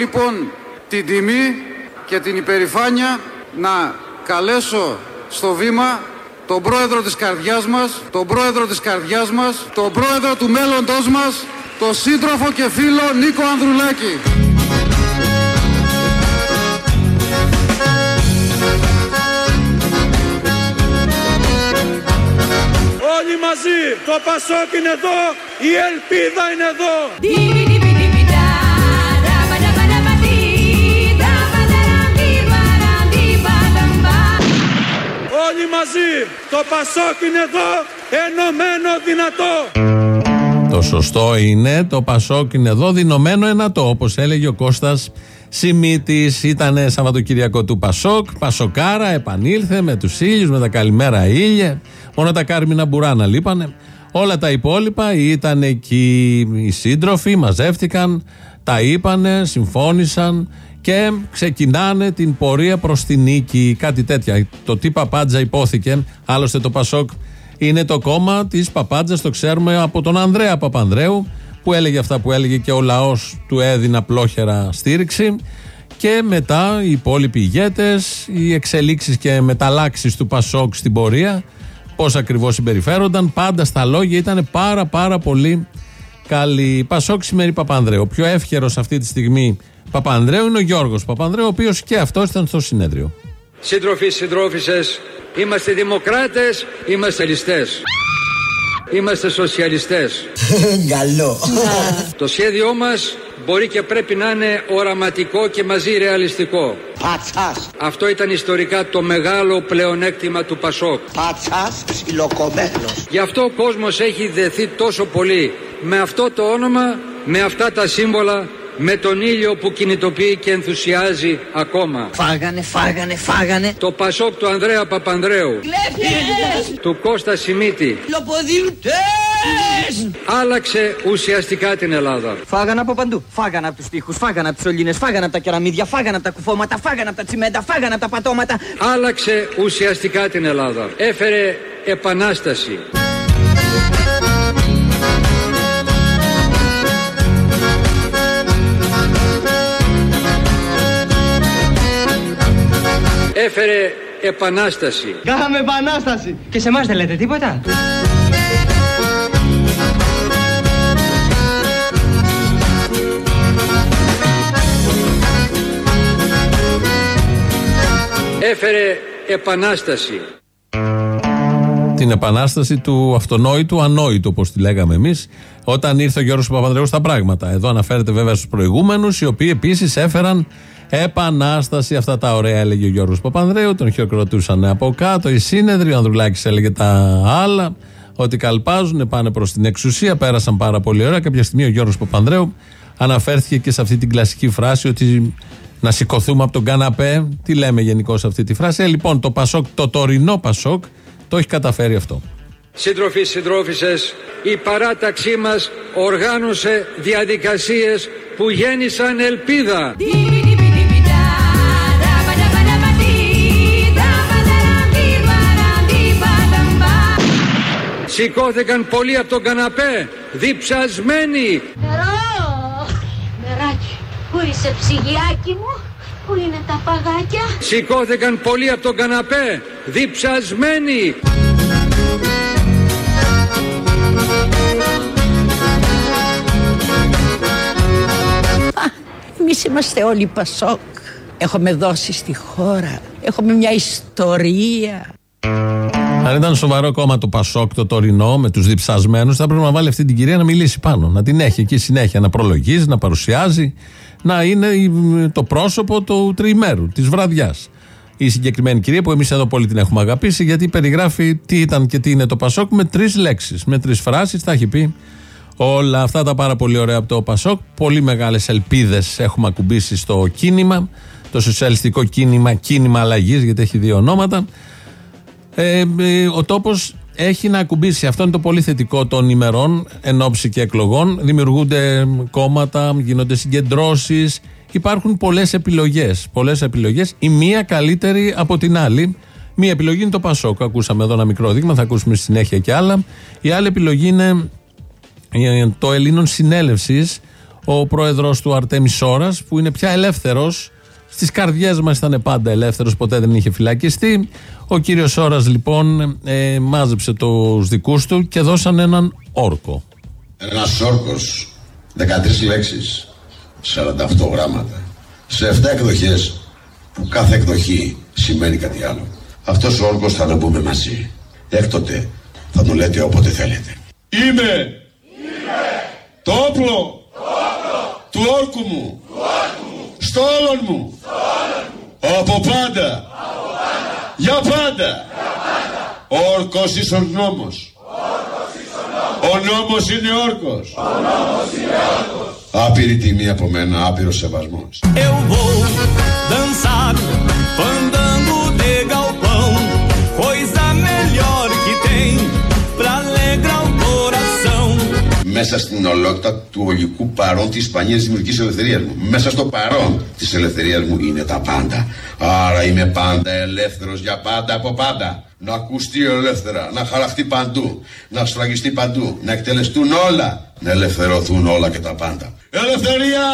Έχω λοιπόν την τιμή και την υπερηφάνεια να καλέσω στο βήμα τον πρόεδρο της καρδιάς μας, τον πρόεδρο της καρδιάς μας, τον πρόεδρο του μέλλοντός μας, τον σύντροφο και φίλο Νίκο Ανδρουλάκη. Όλοι μαζί, το Πασόκ είναι εδώ, η ελπίδα είναι εδώ. Μαζί, το Πασόκ είναι εδώ, ενωμένο δυνατό. Το σωστό είναι το Πασόκ είναι εδώ, δυνωμένο ενατό, όπως έλεγε ο Κώστας Σιμίτης. Ήταν Σαββατοκυριακό του Πασόκ. Πασοκάρα, επανήλθε με τους ήλιους, με τα καλημέρα ήλια. Μόνο τα κάρμινα μπουράνα λείπανε. Όλα τα υπόλοιπα ήταν εκεί οι σύντροφοι, μαζεύτηκαν, τα είπανε, συμφώνησαν και ξεκινάνε την πορεία προς την νίκη. Κάτι τέτοια. Το τι παπάντζα υπόθηκε. Άλλωστε το Πασόκ είναι το κόμμα της παπάντζας, το ξέρουμε από τον Ανδρέα Παπανδρέου, που έλεγε αυτά που έλεγε και ο λαός του έδινε απλόχερα στήριξη. Και μετά οι υπόλοιποι ηγέτες, οι εξελίξεις και μεταλλάξεις του Πασόκ στην πορεία, πώς ακριβώς συμπεριφέρονταν, πάντα στα λόγια ήταν πάρα πάρα πολύ καλή. Πασόκ σημαίνει Παπανδρέου. Ο πιο εύχερος αυτή τη στιγμή Παπανδρέου είναι ο Γιώργος Παπανδρέου, ο οποίος και αυτός ήταν στο συνέδριο. Σύντροφοι, συντρόφισσες, είμαστε δημοκράτες, είμαστε ληστές. Είμαστε σοσιαλιστές. Καλό. Το σχέδιό μας μπορεί και πρέπει να είναι οραματικό και μαζί ρεαλιστικό. Πατσάς. Αυτό ήταν ιστορικά το μεγάλο πλεονέκτημα του Πασόκ. Πατσάς ψιλοκομμένος. Γι' αυτό ο κόσμος έχει δεθεί τόσο πολύ με αυτό το όνομα, με αυτά τα σύμβολα, με τον ήλιο που κινητοποιεί και ενθουσιάζει ακόμα. Φάγανε, φάγανε, φάγανε. Το Πασόκ του Ανδρέα Παπανδρέου, του Κώστα Σιμίτη, Λοποδιλουτές! άλλαξε ουσιαστικά την Ελλάδα. Φάγανε από παντού. Φάγανε από τους τοίχους, φάγανε από τις σωλήνες, φάγανε από τα κεραμίδια, φάγανε από τα κουφώματα, φάγανε από τα τσιμέντα, φάγανε από τα πατώματα. Άλλαξε ουσιαστικά την Ελλάδα. Έφερε επανάσταση. Έφερε επανάσταση. Κάναμε επανάσταση. Και σε εμάς δεν λέτε τίποτα. Έφερε επανάσταση. Την επανάσταση του αυτονόητου, ανόητου, όπως τη λέγαμε εμείς, όταν ήρθε ο Γιώργος Παπανδρέου στα πράγματα. Εδώ αναφέρεται βέβαια στους προηγούμενους, οι οποίοι επίσης έφεραν επανάσταση. Αυτά τα ωραία έλεγε ο Γιώργος Παπανδρέου, τον χειροκροτούσαν από κάτω. Οι σύνεδροι, ο Ανδρουλάκης έλεγε τα άλλα. Ότι καλπάζουν, πάνε προς την εξουσία, πέρασαν πάρα πολύ ωραία. Κάποια στιγμή ο Γιώργος Παπανδρέου αναφέρθηκε και σε αυτή την κλασική φράση ότι να σηκωθούμε από τον καναπέ. Τι λέμε γενικώ σε αυτή τη φράση; Ε, λοιπόν, το Πασόκ, το τωρινό Πασόκ, το έχει καταφέρει αυτό. Σύντροφοι, συντρόφισσες, η παράταξή μας οργάνωσε διαδικασίες που γέννησαν ελπίδα. Σηκώθηκαν πολλοί από τον καναπέ, διψασμένοι. Νερό! Νεράκι, πού είσαι ψυγιάκι μου, πού είναι τα παγάκια; Σηκώθηκαν πολλοί από τον καναπέ, διψασμένοι. Εμείς είμαστε όλοι Πασόκ. Έχουμε δώσει στη χώρα. Έχουμε μια ιστορία. Αν ήταν σοβαρό κόμμα το Πασόκ το τωρινό με τους διψασμένους, θα πρέπει να βάλει αυτή την κυρία να μιλήσει πάνω. Να την έχει εκεί συνέχεια, να προλογίζει, να παρουσιάζει, να είναι η- το πρόσωπο του τριημέρου, της βραδιάς. Η συγκεκριμένη κυρία που εμείς εδώ πολύ την έχουμε αγαπήσει, γιατί περιγράφει τι ήταν και τι είναι το Πασόκ με τρεις λέξεις, με τρεις φράσεις. Τα έχει πει όλα αυτά τα πάρα πολύ ωραία από το Πασόκ. Πολύ μεγάλες ελπίδες έχουμε ακουμπήσει στο κίνημα, το σοσιαλιστικό κίνημα, κίνημα αλλαγής, γιατί έχει δύο ονόματα. Ε, ε, ο τόπος έχει να ακουμπήσει. Αυτό είναι το πολύ θετικό των ημερών εν ώψη και εκλογών. Δημιουργούνται κόμματα, γίνονται συγκεντρώσεις. Υπάρχουν πολλές επιλογές. Πολλές επιλογές. Η μία καλύτερη από την άλλη. Μία επιλογή είναι το Πασόκ. Ακούσαμε εδώ ένα μικρό δείγμα, θα ακούσουμε στη συνέχεια και άλλα. Η άλλη επιλογή είναι ε, το Ελλήνων Συνέλευσης, ο πρόεδρος του Αρτέμις Σόρας, που είναι πια ελεύθερος. Στις καρδιές μας ήταν πάντα ελεύθερος, ποτέ δεν είχε φυλακιστεί. Ο κύριος Σόρα λοιπόν ε, μάζεψε τους δικούς του και δώσαν έναν όρκο. Ένας όρκος, 13 λέξεις, 48 γράμματα, σε 7 εκδοχές, που κάθε εκδοχή σημαίνει κάτι άλλο. Αυτός ο όρκος θα το πούμε μαζί. Έκτοτε θα το λέτε όποτε θέλετε. Είμαι, το όπλο, του όρκου μου, στο όλον μου, από πάντα, για πάντα. Ο όρκος εις ο νόμος. Ο νόμος είναι όρκος. Άπειρη τιμή από μένα, άπειρος σεβασμός. Eu vou dançar Μέσα στην ολότητα του ολικού παρόν της σπανίας δημιουργικής ελευθερίας μου. Μέσα στο παρόν της ελευθερίας μου είναι τα πάντα. Άρα είμαι πάντα ελεύθερος για πάντα από πάντα. Να ακουστεί ελεύθερα, να χαραχτεί παντού, να σφραγιστεί παντού, να εκτελεστούν όλα, να ελευθερωθούν όλα και τα πάντα. Ελευθερία!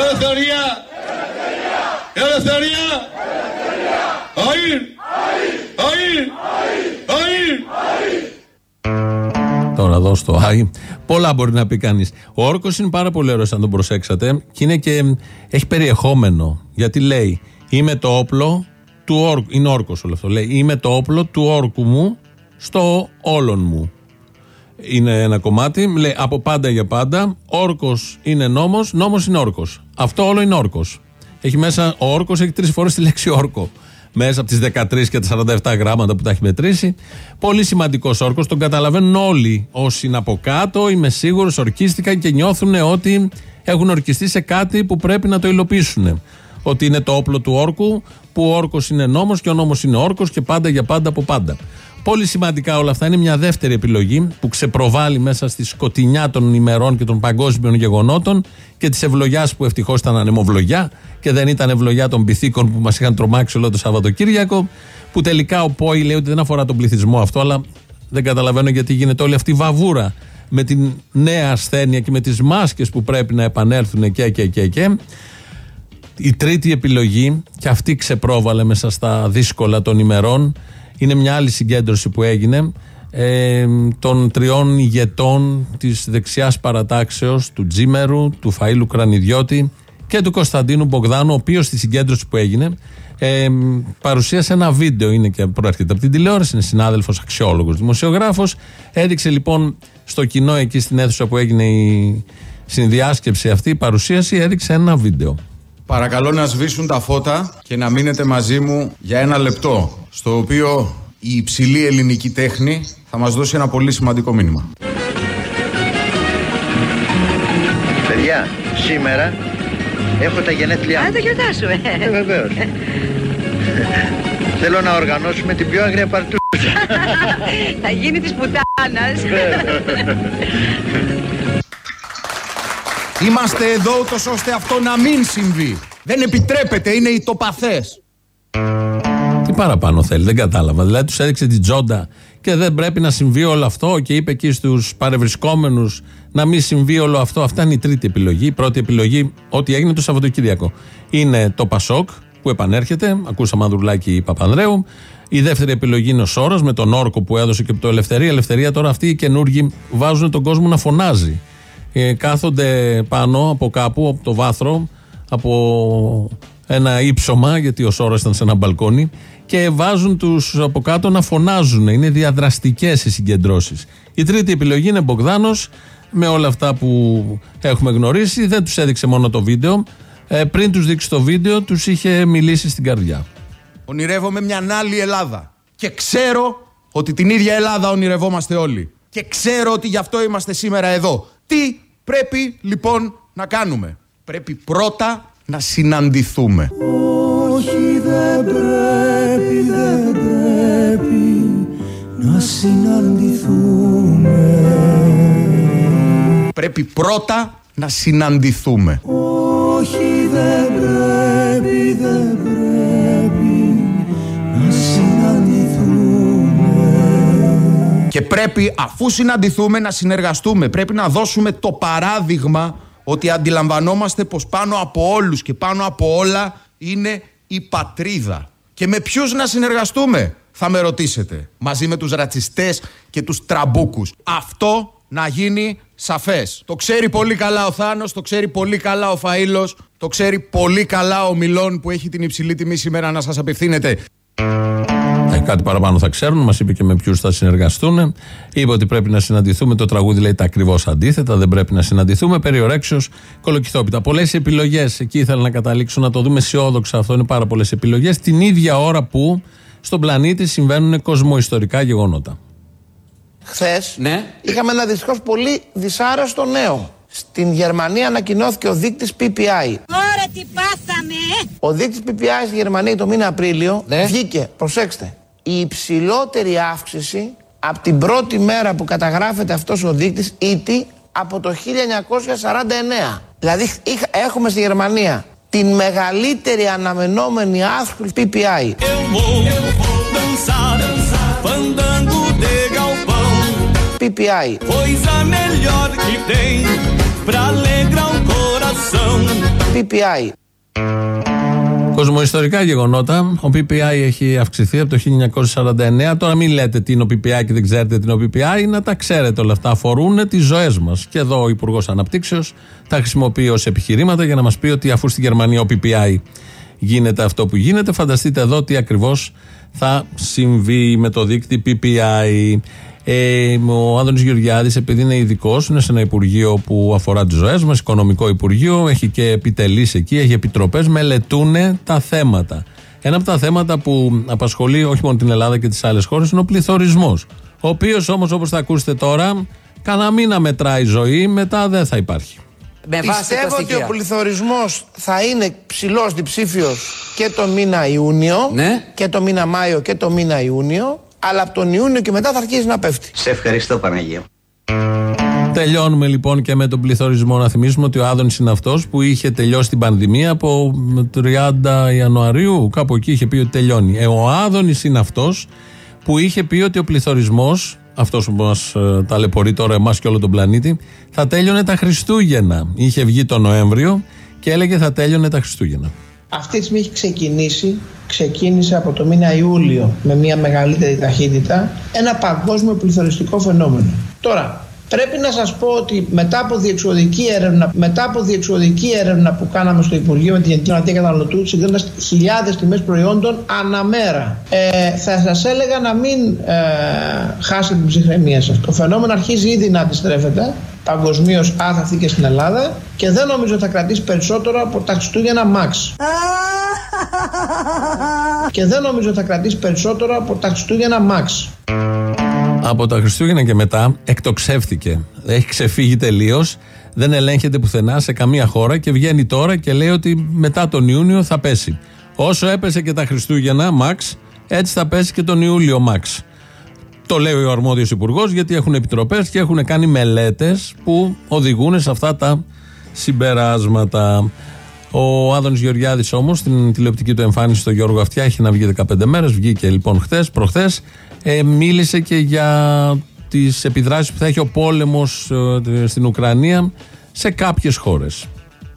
Ελευθερία! Ελευθερία! Αΐρ! Αΐρ! Αΐρ! Τώρα εδώ στο Άι. Πολλά μπορεί να πει κανείς. Ο όρκος είναι πάρα πολύ ωραίος, αν τον προσέξατε. Και είναι και έχει περιεχόμενο. Γιατί λέει, Είμαι το όπλο του όρκου. Είναι όρκος όλο αυτό. Λέει, Είμαι το όπλο του όρκου μου στο όλον μου. Είναι ένα κομμάτι. Λέει από πάντα για πάντα. Όρκος είναι νόμος, νόμος είναι όρκος. Αυτό όλο είναι όρκος. Έχει μέσα, ο όρκος έχει τρεις φορές τη λέξη όρκο. Μέσα από τις 13 και τα 47 γράμματα που τα έχει μετρήσει. Πολύ σημαντικός όρκος. Τον καταλαβαίνουν όλοι όσοι είναι από κάτω. Είμαι σίγουρος, ορκίστηκαν και νιώθουν ότι έχουν ορκιστεί σε κάτι που πρέπει να το υλοποιήσουν. Ότι είναι το όπλο του όρκου, που ο όρκος είναι νόμος και ο νόμος είναι όρκος και πάντα για πάντα από πάντα. Πολύ σημαντικά όλα αυτά είναι μια δεύτερη επιλογή που ξεπροβάλλει μέσα στη σκοτεινιά των ημερών και των παγκόσμιων γεγονότων και της ευλογιάς που ευτυχώς ήταν ανεμοβλογιά και δεν ήταν ευλογιά των πυθίκων που μας είχαν τρομάξει όλο το Σαββατοκύριακο. Που τελικά ο ΠΟΗ λέει ότι δεν αφορά τον πληθυσμό αυτό, αλλά δεν καταλαβαίνω γιατί γίνεται όλη αυτή η βαβούρα με την νέα ασθένεια και με τις μάσκες που πρέπει να επανέλθουν και και και και. Η τρίτη επιλογή, και αυτή ξεπρόβαλε μέσα στα δύσκολα των ημερών, είναι μια άλλη συγκέντρωση που έγινε ε, των τριών ηγετών της δεξιάς παρατάξεως του Τζίμερου, του Φαΐλου Κρανιδιώτη και του Κωνσταντίνου Μπογδάνου, ο οποίος στη συγκέντρωση που έγινε ε, παρουσίασε ένα βίντεο, είναι και προέρχεται από την τηλεόραση, είναι συνάδελφος αξιόλογος δημοσιογράφος, έδειξε λοιπόν στο κοινό εκεί στην αίθουσα που έγινε η συνδιάσκεψη αυτή, η παρουσίαση, έδειξε ένα βίντεο. Παρακαλώ να σβήσουν τα φώτα και να μείνετε μαζί μου για ένα λεπτό, στο οποίο η υψηλή ελληνική τέχνη θα μας δώσει ένα πολύ σημαντικό μήνυμα. Παιδιά, σήμερα έχω τα γενέθλιά μου. Α, το γιορτάσου, ε. Ε, βεβαίως. Θέλω να οργανώσουμε την πιο άγρια παρτούζα. Θα γίνει της πουτάνας. Είμαστε εδώ ούτως ώστε αυτό να μην συμβεί. Δεν επιτρέπεται, είναι οι τοπαθές. Τι παραπάνω θέλει, δεν κατάλαβα. Δηλαδή τους έδειξε την τζόντα και δεν πρέπει να συμβεί όλο αυτό και είπε εκεί στους παρευρισκόμενους να μην συμβεί όλο αυτό. Αυτά είναι η τρίτη επιλογή. Η πρώτη επιλογή, ό,τι έγινε το Σαββατοκύριακο, είναι το Πασόκ που επανέρχεται. Ακούσαμε Ανδρουλάκη Παπανδρέου. Η δεύτερη επιλογή είναι ο Σόρος με τον όρκο που έδωσε και το Ελευθερία. Ελευθερία τώρα αυτοί οι καινούργοι βάζουν τον κόσμο να φωνάζει. Ε, κάθονται πάνω από κάπου, από το βάθρο, από ένα ύψωμα, γιατί ο Σόρο ήταν σε ένα μπαλκόνι, και βάζουν τους από κάτω να φωνάζουν. Είναι διαδραστικές οι συγκεντρώσεις. Η τρίτη επιλογή είναι Μπογδάνος, με όλα αυτά που έχουμε γνωρίσει. Δεν τους έδειξε μόνο το βίντεο. Ε, πριν τους δείξει το βίντεο, τους είχε μιλήσει στην καρδιά. Ονειρεύομαι μια άλλη Ελλάδα. Και ξέρω ότι την ίδια Ελλάδα ονειρευόμαστε όλοι. Και ξέρω ότι γι' αυτό είμαστε σήμερα εδώ. Τι πρέπει λοιπόν να κάνουμε. Πρέπει πρώτα να συναντηθούμε. Όχι δεν πρέπει, δεν πρέπει να συναντηθούμε. Πρέπει πρώτα να συναντηθούμε. Όχι δεν πρέπει, δεν Και πρέπει αφού συναντηθούμε να συνεργαστούμε. Πρέπει να δώσουμε το παράδειγμα ότι αντιλαμβανόμαστε πως πάνω από όλους και πάνω από όλα είναι η πατρίδα. Και με ποιους να συνεργαστούμε θα με ρωτήσετε. Μαζί με τους ρατσιστές και τους τραμπούκους. Αυτό να γίνει σαφές. Το ξέρει πολύ καλά ο Θάνος, το ξέρει πολύ καλά ο Φάηλος, το ξέρει πολύ καλά ο ομιλών που έχει την υψηλή τιμή σήμερα να σας απευθύνεται. Ε, κάτι παραπάνω θα ξέρουν, μας είπε και με ποιους θα συνεργαστούν. Είπε ότι πρέπει να συναντηθούμε. Το τραγούδι λέει τα ακριβώς αντίθετα. Δεν πρέπει να συναντηθούμε. Περί ορέξεως, κολοκυθόπιτα. Πολλές επιλογές. Εκεί ήθελα να καταλήξω να το δούμε αισιόδοξα. Αυτό είναι πάρα πολλές επιλογές. Την ίδια ώρα που στον πλανήτη συμβαίνουν κοσμοϊστορικά γεγονότα. Χθες Ναι. είχαμε ένα δυστυχώς πολύ δυσάρεστο νέο. Στην Γερμανία ανακοινώθηκε ο δείκτης PPI. Ωραία τι πάθαμε ε! Ο δείκτης PPI στη Γερμανία το μήνα Απρίλιο βγήκε, προσέξτε, η υψηλότερη αύξηση από την πρώτη μέρα που καταγράφεται αυτός ο δείκτης ήτι από το 1949. Δηλαδή είχα- έχουμε στη Γερμανία την μεγαλύτερη αναμενόμενη αύξηση PPI. dançar, fandango de galpão. PPI. Coisa melhor que tem pra alegrar o coração. PPI. Κοσμοϊστορικά γεγονότα. Ο PPI έχει αυξηθεί από το 1949. Τώρα μην λέτε τι είναι ο PPI και δεν ξέρετε τι είναι ο PPI. Να τα ξέρετε όλα αυτά. Αφορούν τις ζωές μας. Και εδώ ο Υπουργός Αναπτύξεως τα χρησιμοποιεί ως επιχειρήματα για να μας πει ότι αφού στη Γερμανία ο PPI γίνεται αυτό που γίνεται, φανταστείτε εδώ τι ακριβώς θα συμβεί με το δίκτυο PPI. Ε, ο Άδωνης Γεωργιάδης, επειδή είναι ειδικός, είναι σε ένα υπουργείο που αφορά τις ζωές μας, οικονομικό υπουργείο, έχει και επιτελείς εκεί, έχει επιτροπές, μελετούν τα θέματα. Ένα από τα θέματα που απασχολεί όχι μόνο την Ελλάδα και τις άλλες χώρες είναι ο πληθωρισμός. Ο οποίος όμως, όπως θα ακούσετε τώρα, κανένα μήνα μετράει ζωή, μετά δεν θα υπάρχει. Πιστεύω ότι ο πληθωρισμός θα είναι ψηλός διψήφιος και το μήνα Ιούνιο και το μήνα Μάιο και το μήνα Ιούνιο. Αλλά από τον Ιούνιο και μετά θα αρχίσει να πέφτει. Σε ευχαριστώ Παναγία. Τελειώνουμε λοιπόν και με τον πληθωρισμό. Να θυμίσουμε ότι ο Άδωνης είναι αυτός που είχε τελειώσει την πανδημία από 30 Ιανουαρίου. Κάπου εκεί είχε πει ότι τελειώνει. Ε, ο Άδωνης είναι αυτός που είχε πει ότι ο πληθωρισμός, αυτός που μας ταλαιπωρεί τώρα εμάς και όλο τον πλανήτη, θα τέλειωνε τα Χριστούγεννα. Είχε βγει τον Νοέμβριο και έλεγε θα τέλειωνε τα Χριστούγεννα. Αυτή τη στιγμή έχει ξεκινήσει, ξεκίνησε από το μήνα Ιούλιο με μια μεγαλύτερη ταχύτητα ένα παγκόσμιο πληθωριστικό φαινόμενο. Τώρα, πρέπει να σας πω ότι μετά από διεξοδική έρευνα, μετά από διεξοδική έρευνα που κάναμε στο Υπουργείο με την Γενική Γραμματεία Καταναλωτού, συγκρίνοντας χιλιάδες τιμές προϊόντων αναμέρα, ε, θα σας έλεγα να μην ε, χάσετε την ψυχραιμία σας. Το φαινόμενο αρχίζει ήδη να αντιστρέφεται παγκοσμίως άθαυτη και στην Ελλάδα και δεν νομίζω θα κρατήσει περισσότερο από τα Χριστούγεννα Max. και δεν νομίζω θα κρατήσει περισσότερο από τα Χριστούγεννα Max. Από τα Χριστούγεννα και μετά εκτοξεύτηκε. Έχει ξεφύγει τελείως. Δεν ελέγχεται πουθενά σε καμία χώρα και βγαίνει τώρα και λέει ότι μετά τον Ιούνιο θα πέσει. Όσο έπεσε και τα Χριστούγεννα, Max, έτσι θα πέσει και τον Ιούλιο, Max. Το λέει ο αρμόδιος υπουργός γιατί έχουν επιτροπές και έχουν κάνει μελέτες που οδηγούν σε αυτά τα συμπεράσματα. Ο Άδωνης Γεωργιάδης όμως στην τηλεοπτική του εμφάνιση στο Γιώργο Αυτιά έχει να βγει 15 μέρες. Βγήκε λοιπόν χθες, προχθές. Ε, μίλησε και για τις επιδράσεις που θα έχει ο πόλεμος στην Ουκρανία σε κάποιες χώρες.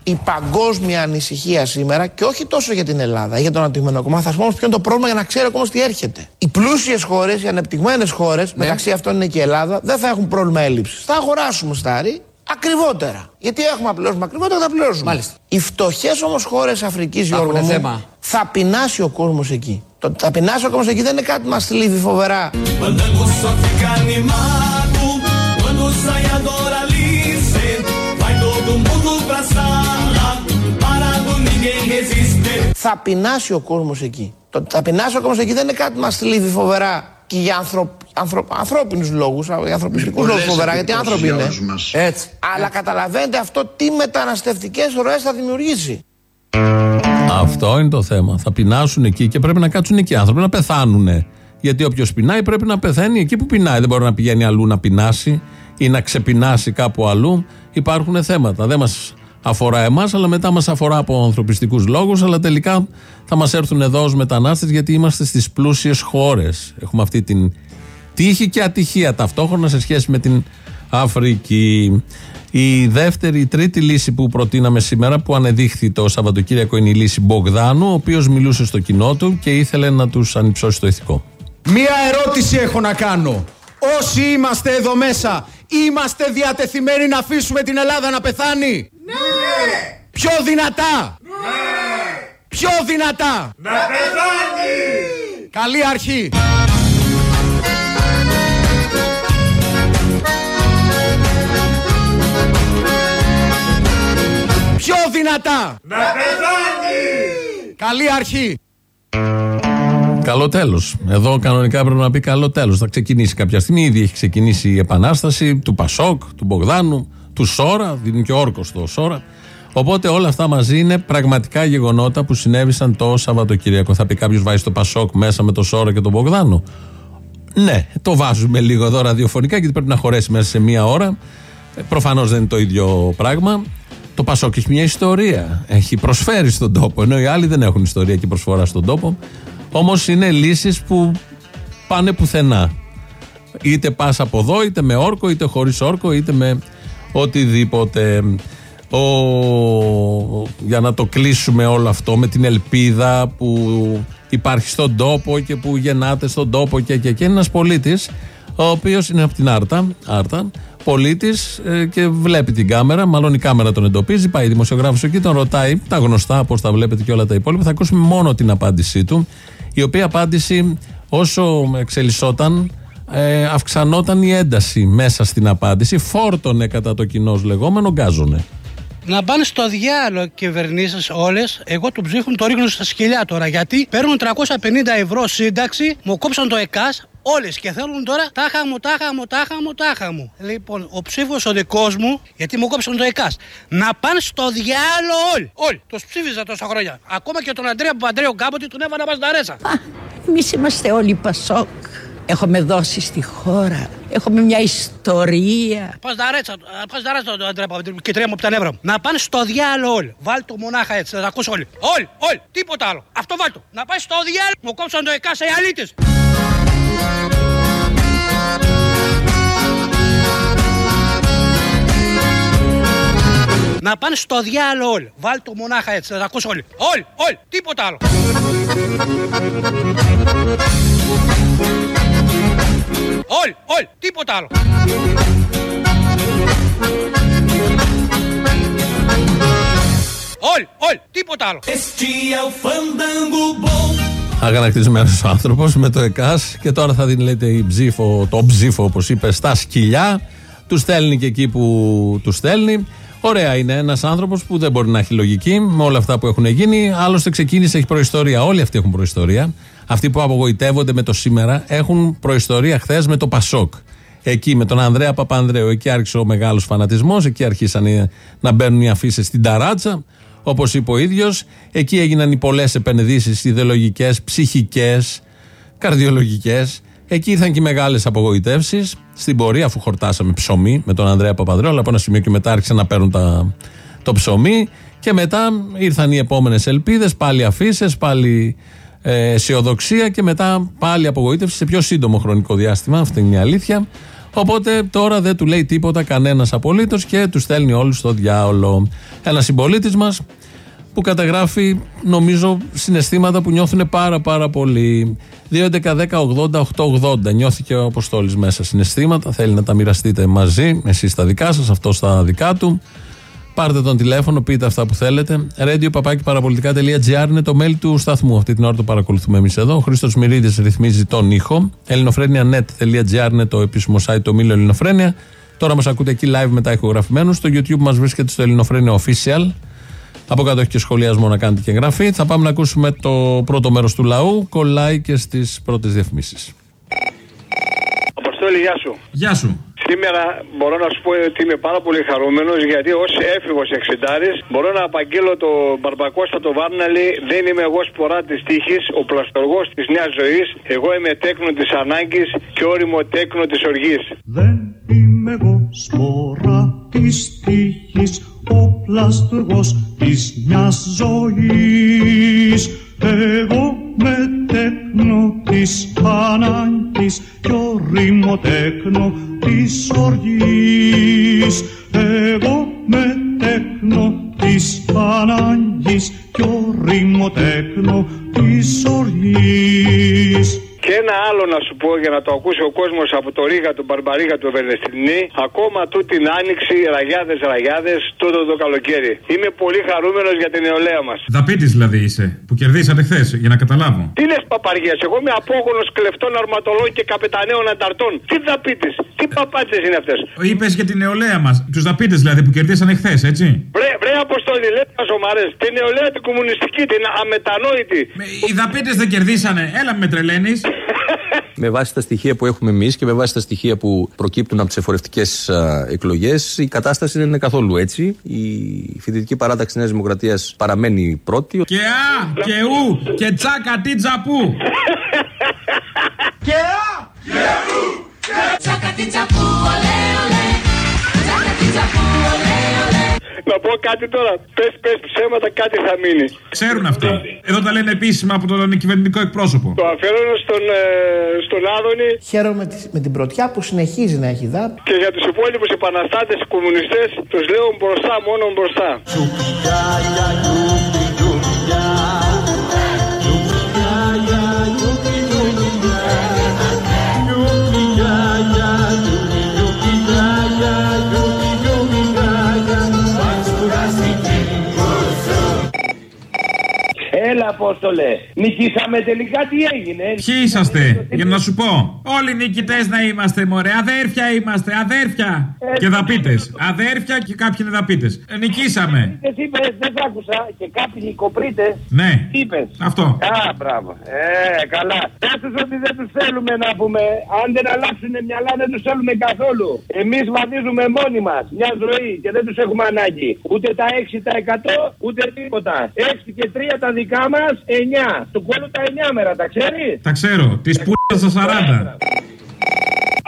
η παγκόσμια ανησυχία σήμερα και όχι τόσο για την Ελλάδα, για τον αναπτυγμένο κομμάτι. Θα σα πω όμως ποιο είναι το πρόβλημα για να ξέρει ακόμα τι έρχεται. Οι πλούσιες χώρες, οι ανεπτυγμένες χώρες, μεταξύ αυτών είναι και η Ελλάδα, δεν θα έχουν πρόβλημα έλλειψης. Θα αγοράσουμε στάρι ακριβότερα. Γιατί έχουμε να πληρώσουμε ακριβότερα, θα πληρώσουμε. Μάλιστα. Οι φτωχές όμως χώρες Αφρικής, Θα Γιώργο, έχουνε μου, θέμα. θα πεινάσει ο κόσμος εκεί. Το θα πεινάσει ο κόσμος εκεί δεν είναι κάτι που μας θλίβει φοβερά. Fandango só fica animado quando sai a Doralice. Vai todo mundo pra sala, parado ninguém resiste. Θα πεινάσει ο κόσμος εκεί. Το θα πεινάσει ο κόσμος εκεί δεν είναι κάτι που μας θλίβει φοβερά και για ανθρω... ανθρω... ανθρώπινους λόγους, για ανθρωπιστικούς λόγους φοβερά, γιατί άνθρωποι είναι. Έτσι. Αλλά καταλαβαίνετε αυτό τι μεταναστευτικές ροές θα δημιουργήσει. Αυτό είναι το θέμα. Θα πεινάσουν εκεί και πρέπει να κάτσουν εκεί οι άνθρωποι να πεθάνουν. Γιατί όποιος πεινάει πρέπει να πεθαίνει εκεί που πεινάει. Δεν μπορεί να πηγαίνει αλλού να πεινάσει ή να ξεπεινάσει κάπου αλλού. Υπάρχουν θέματα. Δεν μας αφορά εμάς, αλλά μετά μας αφορά από ανθρωπιστικούς λόγους. Αλλά τελικά θα μας έρθουν εδώ ως μετανάστες γιατί είμαστε στις πλούσιες χώρες. Έχουμε αυτή την τύχη και ατυχία ταυτόχρονα σε σχέση με την Αφρική. Η δεύτερη, η τρίτη λύση που προτείναμε σήμερα, που ανεδείχθη το Σαββατοκύριακο, είναι η λύση Μπογδάνου, ο οποίος μιλούσε στο κοινό του και ήθελε να τους ανυψώσει το ηθικό. Μία ερώτηση έχω να κάνω. Όσοι είμαστε εδώ μέσα, είμαστε διατεθειμένοι να αφήσουμε την Ελλάδα να πεθάνει; Ναι! Πιο δυνατά. Ναι! Πιο δυνατά. Να πεθάνει! Καλή αρχή. Πιο δυνατά. Να πεθάνει! Καλή αρχή. Καλό τέλος. Εδώ κανονικά πρέπει να πει καλό τέλος. Θα ξεκινήσει κάποια στιγμή. Ήδη έχει ξεκινήσει η επανάσταση του Πασόκ, του Μπογδάνου, του Σόρα. Δίνει και όρκος στο Σόρα. Οπότε όλα αυτά μαζί είναι πραγματικά γεγονότα που συνέβησαν το Σαββατοκύριακο. Θα πει κάποιος βάζει το Πασόκ μέσα με το Σόρα και τον Μπογδάνο. Ναι, το βάζουμε λίγο εδώ ραδιοφωνικά γιατί πρέπει να χωρέσει μέσα σε μία ώρα. Προφανώς δεν είναι το ίδιο πράγμα. Το Πασόκ έχει μια ιστορία. Έχει προσφέρει στον τόπο. Ενώ οι άλλοι δεν έχουν ιστορία και προσφορά στον τόπο. Όμως είναι λύσεις που πάνε πουθενά. Είτε πας από εδώ, είτε με όρκο, είτε χωρίς όρκο, είτε με οτιδήποτε. Ο, για να το κλείσουμε όλο αυτό με την ελπίδα που υπάρχει στον τόπο και που γεννάται στον τόπο και, και, και είναι ένας πολίτης ο οποίος είναι από την Άρτα, Άρτα πολίτης ε, και βλέπει την κάμερα, μάλλον η κάμερα τον εντοπίζει, πάει δημοσιογράφος εκεί, τον ρωτάει τα γνωστά, πώς τα βλέπετε και όλα τα υπόλοιπα, θα ακούσουμε μόνο την απάντησή του, η οποία απάντηση όσο εξελισσόταν ε, αυξανόταν η ένταση μέσα στην απάντηση, φόρτωνε κατά το κοινό λεγόμενο, γκάζωνε. Να πάνε στο διάλογο κυβερνήσεις όλες. Εγώ του ψήφου το ρίχνω στα σκυλιά τώρα. Γιατί παίρνουν 350 ευρώ σύνταξη, μου κόψαν το ΕΚΑΣ, όλες και θέλουν τώρα τάχα μου, τάχα μου, τάχα μου, τάχα μου. Λοιπόν, ο ψήφος ο δικός μου, γιατί μου κόψαν το ΕΚΑΣ, να πάνε στο διάλογο όλοι. Όλοι. Τους ψήφιζα τόσα χρόνια. Ακόμα και τον Αντρέα Παπαντρέο κάποτε τον έβαλα μας ρέσα. Εμείς είμαστε όλοι Πασόκ. Έχουμε δώσει στη χώρα. Έχουμε μια ιστορία. Πας τα ρέτσα, πας τα ρέτσα τον Αντρέα Παπαντρέο και τρία μου από τα νεύρα μου. Να πάνε στο διάλογο όλοι. Βάλ το μονάχα έτσι, να τα ακούσω όλοι. Όλοι, όλοι, τίποτα άλλο. Αυτό βάλ το. Να πάει στο διάλογο. Μου κόψαν το ΕΚΑΣ οι αλήτες. Να πάνε στο διάλογο όλοι. Βάλ το μονάχα έτσι, να τα ακούσω όλοι. Όλοι, όλοι, τίποτα άλλο. Όλοι, όλοι, τίποτα άλλο. Όλοι, όλοι, τίποτα άλλο. Este é o fandango bom. Αγανακτισμένο ο άνθρωπος με το ΕΚΑΣ και τώρα θα δίνει λέτε η ψήφο, το ψήφο όπως είπε στα σκυλιά. Τους στέλνει και εκεί που τους στέλνει. Ωραία είναι ένας άνθρωπος που δεν μπορεί να έχει λογική με όλα αυτά που έχουν γίνει. Άλλωστε ξεκίνησε, έχει προϊστορία. Όλοι αυτοί έχουν προϊστορία. Αυτοί που απογοητεύονται με το σήμερα έχουν προϊστορία χθες με το Πασόκ. Εκεί με τον Ανδρέα Παπανδρέου. Εκεί άρχισε ο μεγάλος φανατισμός. Εκεί άρχισαν οι- να μπαίνουν οι αφήσεις στην ταράτσα. Όπως είπε ο ίδιος, εκεί έγιναν οι πολλές επενδύσεις ιδεολογικές, ψυχικές, καρδιολογικές. Εκεί ήρθαν και οι μεγάλες απογοητεύσεις στην πορεία, αφού χορτάσαμε ψωμί με τον Ανδρέα Παπανδρέου. Αλλά από ένα σημείο και μετά άρχισαν να παίρνουν τα, το ψωμί. Και μετά ήρθαν οι επόμενες ελπίδες, πάλι αφήσεις, πάλι ε, αισιοδοξία και μετά πάλι απογοήτευση σε πιο σύντομο χρονικό διάστημα. Αυτή είναι η αλήθεια. Οπότε τώρα δεν του λέει τίποτα κανένας απολύτως και τους στέλνει όλους στο διάολο. Ένας συμπολίτης μας που καταγράφει νομίζω συναισθήματα που νιώθουν πάρα πάρα πολύ. 2.11.10.80.880 Νιώθηκε ο Αποστόλης μέσα συναισθήματα. Θέλει να τα μοιραστείτε μαζί, εσείς τα δικά σας, αυτό στα δικά του. Πάρτε τον τηλέφωνο, πείτε αυτά που θέλετε. Radio παραπολιτικά.gr είναι το mail του σταθμού. Αυτή την ώρα το παρακολουθούμε εμείς εδώ. Ο Χρήστος Μυρίδης ρυθμίζει τον ήχο. ελληνοφρένια.net.gr είναι το επίσημο site του ομίλου Ελληνοφρένια. Τώρα μας ακούτε εκεί live μετά ηχογραφημένους. Στο YouTube μας βρίσκεται στο Ελληνοφρένια Official. Από κάτω έχει και σχολιασμό να κάνετε και εγγραφή. Θα πάμε να ακούσουμε το πρώτο μέρος του λαού. Κολλάει και στις πρώτες διαφημίσεις. Αποστόλη, γεια σου. Γεια σου. Σήμερα μπορώ να σου πω ότι είμαι πάρα πολύ χαρούμενος γιατί ως έφηβος εξεντάρη μπορώ να απαγγείλω το Μπαρμπακώστα το Βάρναλι. Δεν είμαι εγώ σπορά της τύχης, ο πλαστοργός της νέας ζωής. Εγώ είμαι τέκνο της ανάγκης και όριμο τέκνο της οργής. Είμαι εγώ σπορά της τύχης, ο πλαστουργός της μιας ζωής. Εγώ με τέκνο της ανάγκης κι οριμοτέκνο της οργής εγώ με τέκνο της ανάγκης κι οριμοτέκνο της οργής Και ένα άλλο να σου πω για να το ακούσει ο κόσμος από το Ρίγα, τον Μπαρμπαρίγα, του Βερνεστινή. Ακόμα του την άνοιξη, ραγιάδες, ραγιάδες, τούτο το καλοκαίρι. Είμαι πολύ χαρούμενος για την νεολαία μας. Δαπίτης δηλαδή είσαι, που κερδίσατε χθες, για να καταλάβω. Τι λες παπαργίε, εγώ είμαι απόγονος κλεφτών αρματολόγων και καπεταναίων ανταρτών. Τι δαπίτης, τι παπάτσες είναι αυτές. Είπες για την νεολαία μας, τους δαπίτες δηλαδή που κερδίσανε χθες, έτσι; Βρε, βρε αποστολή, λέτε τα σομαρέ. Την νεολαία την κομμουνιστική, την αμετανόητη. Οι δαπίτες δεν κερδίσανε, έλα με τρελαίνεις. Με βάση τα στοιχεία που έχουμε εμείς και με βάση τα στοιχεία που προκύπτουν από τις εφορευτικές εκλογές, η κατάσταση δεν είναι καθόλου έτσι. Η φοιτητική παράταξη Νέας Δημοκρατίας παραμένει πρώτη. Και α, και ου, και τσάκα τι τζαπού. Και α! Τσάκα τι τσαπού, ολέ, ολέ. Τσάκα τι τσαπού, ολέ, ολέ. Να πω κάτι τώρα. Πες, πες ψέματα, κάτι θα μείνει. Ξέρουν αυτοί. Εδώ τα λένε επίσημα από τον κυβερνητικό εκπρόσωπο. Το αφιερώνω στον, ε, στον Άδωνη Χαίρομαι τη- με την πρωτιά που συνεχίζει να έχει ΔΑΠ. και για τους υπόλοιπους επαναστάτες κομμουνιστές. Τους λέω μπροστά, μόνο μπροστά. Απόστολε. Νικήσαμε τελικά τι έγινε. Ποιοι είσαστε, για να σου πω. Όλοι νικητέ να είμαστε, μωρέ. Αδέρφια είμαστε, αδέρφια. Και δαπίτε. Αδέρφια και κάποιοι είναι δαπίτε. Νικήσαμε. Εσύ είπες, δεν σ' άκουσα και κάποιοι νοικοπρίτες Ναι. Τι είπες. Αυτό. Α, μπράβο. Ε, καλά. Πες τους ότι δεν τους θέλουμε να πούμε. Αν δεν αλλάξουν μυαλά δεν τους θέλουμε καθόλου. Εμείς βαδίζουμε μόνοι μας μια ζωή και δεν τους έχουμε ανάγκη. Ούτε τα 6 τα 100 ούτε τίποτα. 6 και 3 τα δικά μας 9. Του κόλλου τα 9 μέρα, τα ξέρεις; Τα ξέρω. Της πούτα στα 40.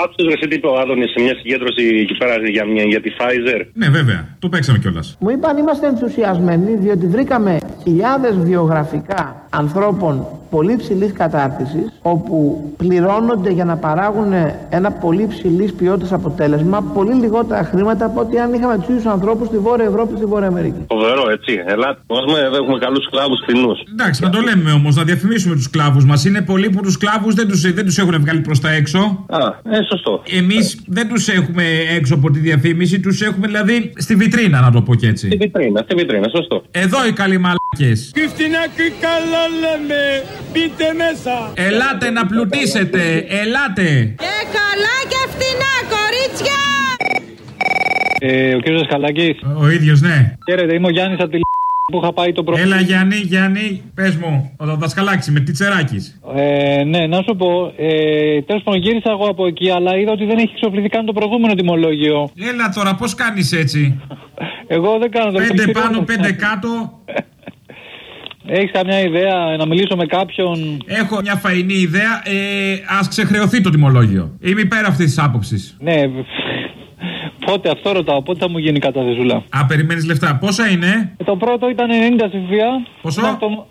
Άκουσες ρε εσύ τι είπε ο Άδωνης σε μια συγκέντρωση εκεί πέρα για, μια, για τη Pfizer. Ναι, βέβαια. Το παίξαμε κιόλας. Μου είπαν είμαστε ενθουσιασμένοι διότι βρήκαμε χιλιάδες βιογραφικά ανθρώπων πολύ ψηλής κατάρτισης, όπου πληρώνονται για να παράγουν ένα πολύ ψηλής ποιότητας αποτέλεσμα πολύ λιγότερα χρήματα από ότι αν είχαμε τους ίδιους ανθρώπους στη Βόρεια Ευρώπη, στη Βόρεια Αμερική. Φοβερό, έτσι. Ελάτε, μας εδώ έχουμε καλούς σκλάβους φθηνούς. Εντάξει, να το λέμε όμως, να διαφημίσουμε τους σκλάβους μας. Είναι πολλοί που τους σκλάβους δεν τους δεν τους έχουν βγάλει προς τα έξω. Α, ε, σωστό. Εμείς δεν τους έχουμε έξω από τη διαφήμιση, τους έχουμε δηλαδή στη βιτρίνα, να το πω και έτσι. Στη βιτρίνα, στη βιτρίνα, σωστό. Εδώ οι καλοί μαλάκε. Και φτηνά και καλά λέμε. Μπείτε μέσα. Ελάτε να πλουτίσετε, ελάτε. Και καλά και φτηνά, κορίτσια! Ε, ο κύριος Δασκαλάκη. Ο ίδιος, ναι. Χαίρετε, είμαι ο Γιάννης από τη Λ- που είχα πάει το πρωί. Έλα Γιάννη, Γιάννη, πες μου, ο δασκαλάκι με τι τσεράκι. Ε, ναι, να σου πω. Ε, Τέλος πάντων, γύρισα εγώ από εκεί, αλλά είδα ότι δεν έχει εξοφληθεί καν το προηγούμενο τιμολόγιο. Έλα τώρα, πώς κάνεις έτσι; Εγώ δεν κάνω το Πέντε πάνω, πέντε κάτω. Έχεις καμιά ιδέα να μιλήσω με κάποιον; Έχω μια φαϊνή ιδέα. Ε, Α ξεχρεωθεί το τιμολόγιο. Είμαι υπέρ αυτής της άποψης. Ναι, πότε αυτό ρωτάω, πότε θα μου γίνει η καταθεσούλα; Α, περιμένεις λεφτά. Πόσα είναι; Ε, Το πρώτο ήταν 90 στην ΦΠΑ. Πόσο; Το-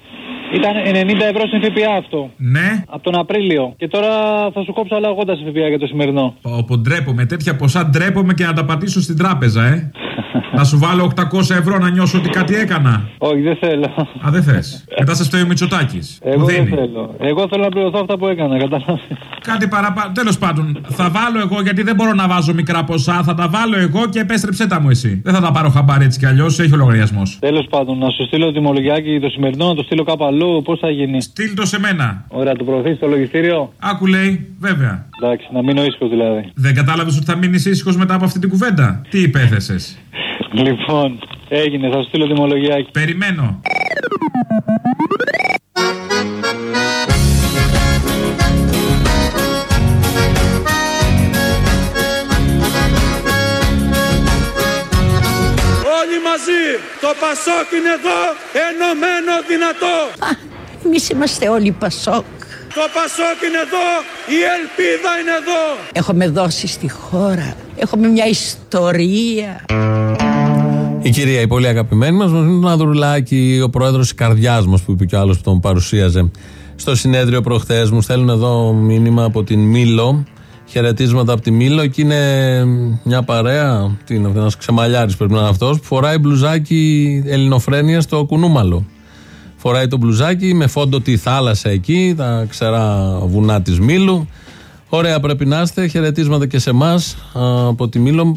Ήταν 90 ευρώ στην ΦΠΑ αυτό. Ναι. Από τον Απρίλιο. Και τώρα θα σου κόψω άλλα 80 στην ΦΠΑ για το σημερινό. Όπω ντρέπομαι, τέτοια ποσά ντρέπομαι και να τα πατήσω στην τράπεζα, ε. Να σου βάλω 800 ευρώ να νιώσω ότι κάτι έκανα. Όχι, δεν θέλω. Α, δεν θες. Μετά σε φταίει ο Μητσοτάκης. Εγώ δεν θέλω. Εγώ θέλω να πληρωθώ αυτά που έκανα, κατάλαβες. Κάτι παραπάνω. Τέλος πάντων, θα βάλω εγώ γιατί δεν μπορώ να βάζω μικρά ποσά. Θα τα βάλω εγώ και επέστρεψέ τα μου εσύ. Δεν θα τα πάρω χαμπάρι έτσι κι αλλιώς. Έχει ο λογαριασμός. Τέλος πάντων, να σου στείλω τιμολογιάκι το σημερινό, να το στείλω κάπου αλλού, πώς θα γίνει; Στείλ το σε μένα. Ωραία, το προωθείς στο λογιστήριο; Άκου λέει, βέβαια. Εντάξει, να μείνω ήσυχος δηλαδή. Δεν κατάλαβες ότι θα μείνεις ήσυχος μετά από αυτή την κουβέντα; Τι υπέθεσες; Λοιπόν, έγινε, θα σου στείλω τιμολογιάκι. Περιμένω. Όλοι μαζί. Το Πασόκ είναι εδώ. Ενωμένο δυνατό. Εμείς είμαστε όλοι Πασόκ. Το Πασόκ είναι εδώ. Η ελπίδα είναι εδώ. Έχουμε δώσει στη χώρα. Έχουμε μια ιστορία. Η κυρία, η πολύ αγαπημένη μας, μας είναι τον Ανδρουλάκη, ο πρόεδρος της καρδιάς μας, που είπε κι άλλος που τον παρουσίαζε στο συνέδριο προχθές. Μου στέλνουν εδώ μήνυμα από την Μήλο. Χαιρετίσματα από τη Μήλο και είναι μια παρέα. Τι είναι αυτό, ένας ξεμαλιάρης πρέπει να είναι αυτός. Που φοράει μπλουζάκι ελληνοφρένεια στο κουνούμαλο. Φοράει το μπλουζάκι με φόντο τη θάλασσα εκεί, τα ξερά βουνά της Μήλου. Ωραία πρέπει να είστε. Χαιρετίσματα και σε εμάς από τη Μήλο.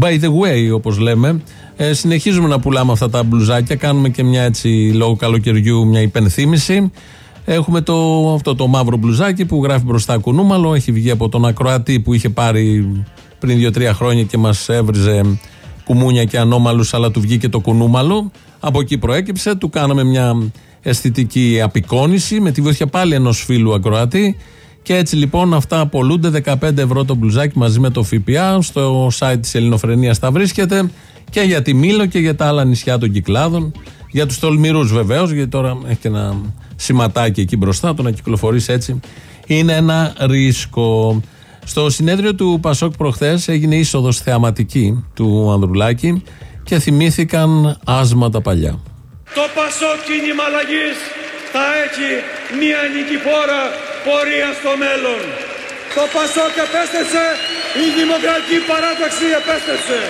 By the way, όπως λέμε. Ε, συνεχίζουμε να πουλάμε αυτά τα μπλουζάκια. Κάνουμε και μια έτσι λόγω καλοκαιριού μια υπενθύμηση. Έχουμε το, αυτό το μαύρο μπλουζάκι που γράφει μπροστά κουνούμαλο. Έχει βγει από τον ακροατή που είχε πάρει πριν 2-3 χρόνια και μας έβριζε κουμούνια και ανώμαλους, αλλά του βγήκε το κουνούμαλο. Από εκεί προέκυψε. Του κάναμε μια αισθητική απεικόνηση με τη βοήθεια πάλι ενός φίλου ακροατή. Και έτσι λοιπόν αυτά απολούνται 15 ευρώ το μπλουζάκι μαζί με το ΦΠΑ. Στο site της Ελληνοφρενίας τα βρίσκεται και για τη Μήλο και για τα άλλα νησιά των Κυκλάδων. Για τους τολμηρούς βεβαίως, γιατί τώρα έχει και ένα σηματάκι εκεί μπροστά. Το να κυκλοφορείς έτσι είναι ένα ρίσκο. Στο συνέδριο του Πασόκ προχθές έγινε είσοδος θεαματική του Ανδρουλάκη και θυμήθηκαν άσματα παλιά. Το Πασόκ κίνημα αλλαγής θα έχει μια νικηφόρα πορεία στο μέλλον. Το Πασόκ επέστρεψε, η Δημοκρατική Παράταξη επέστρεψε.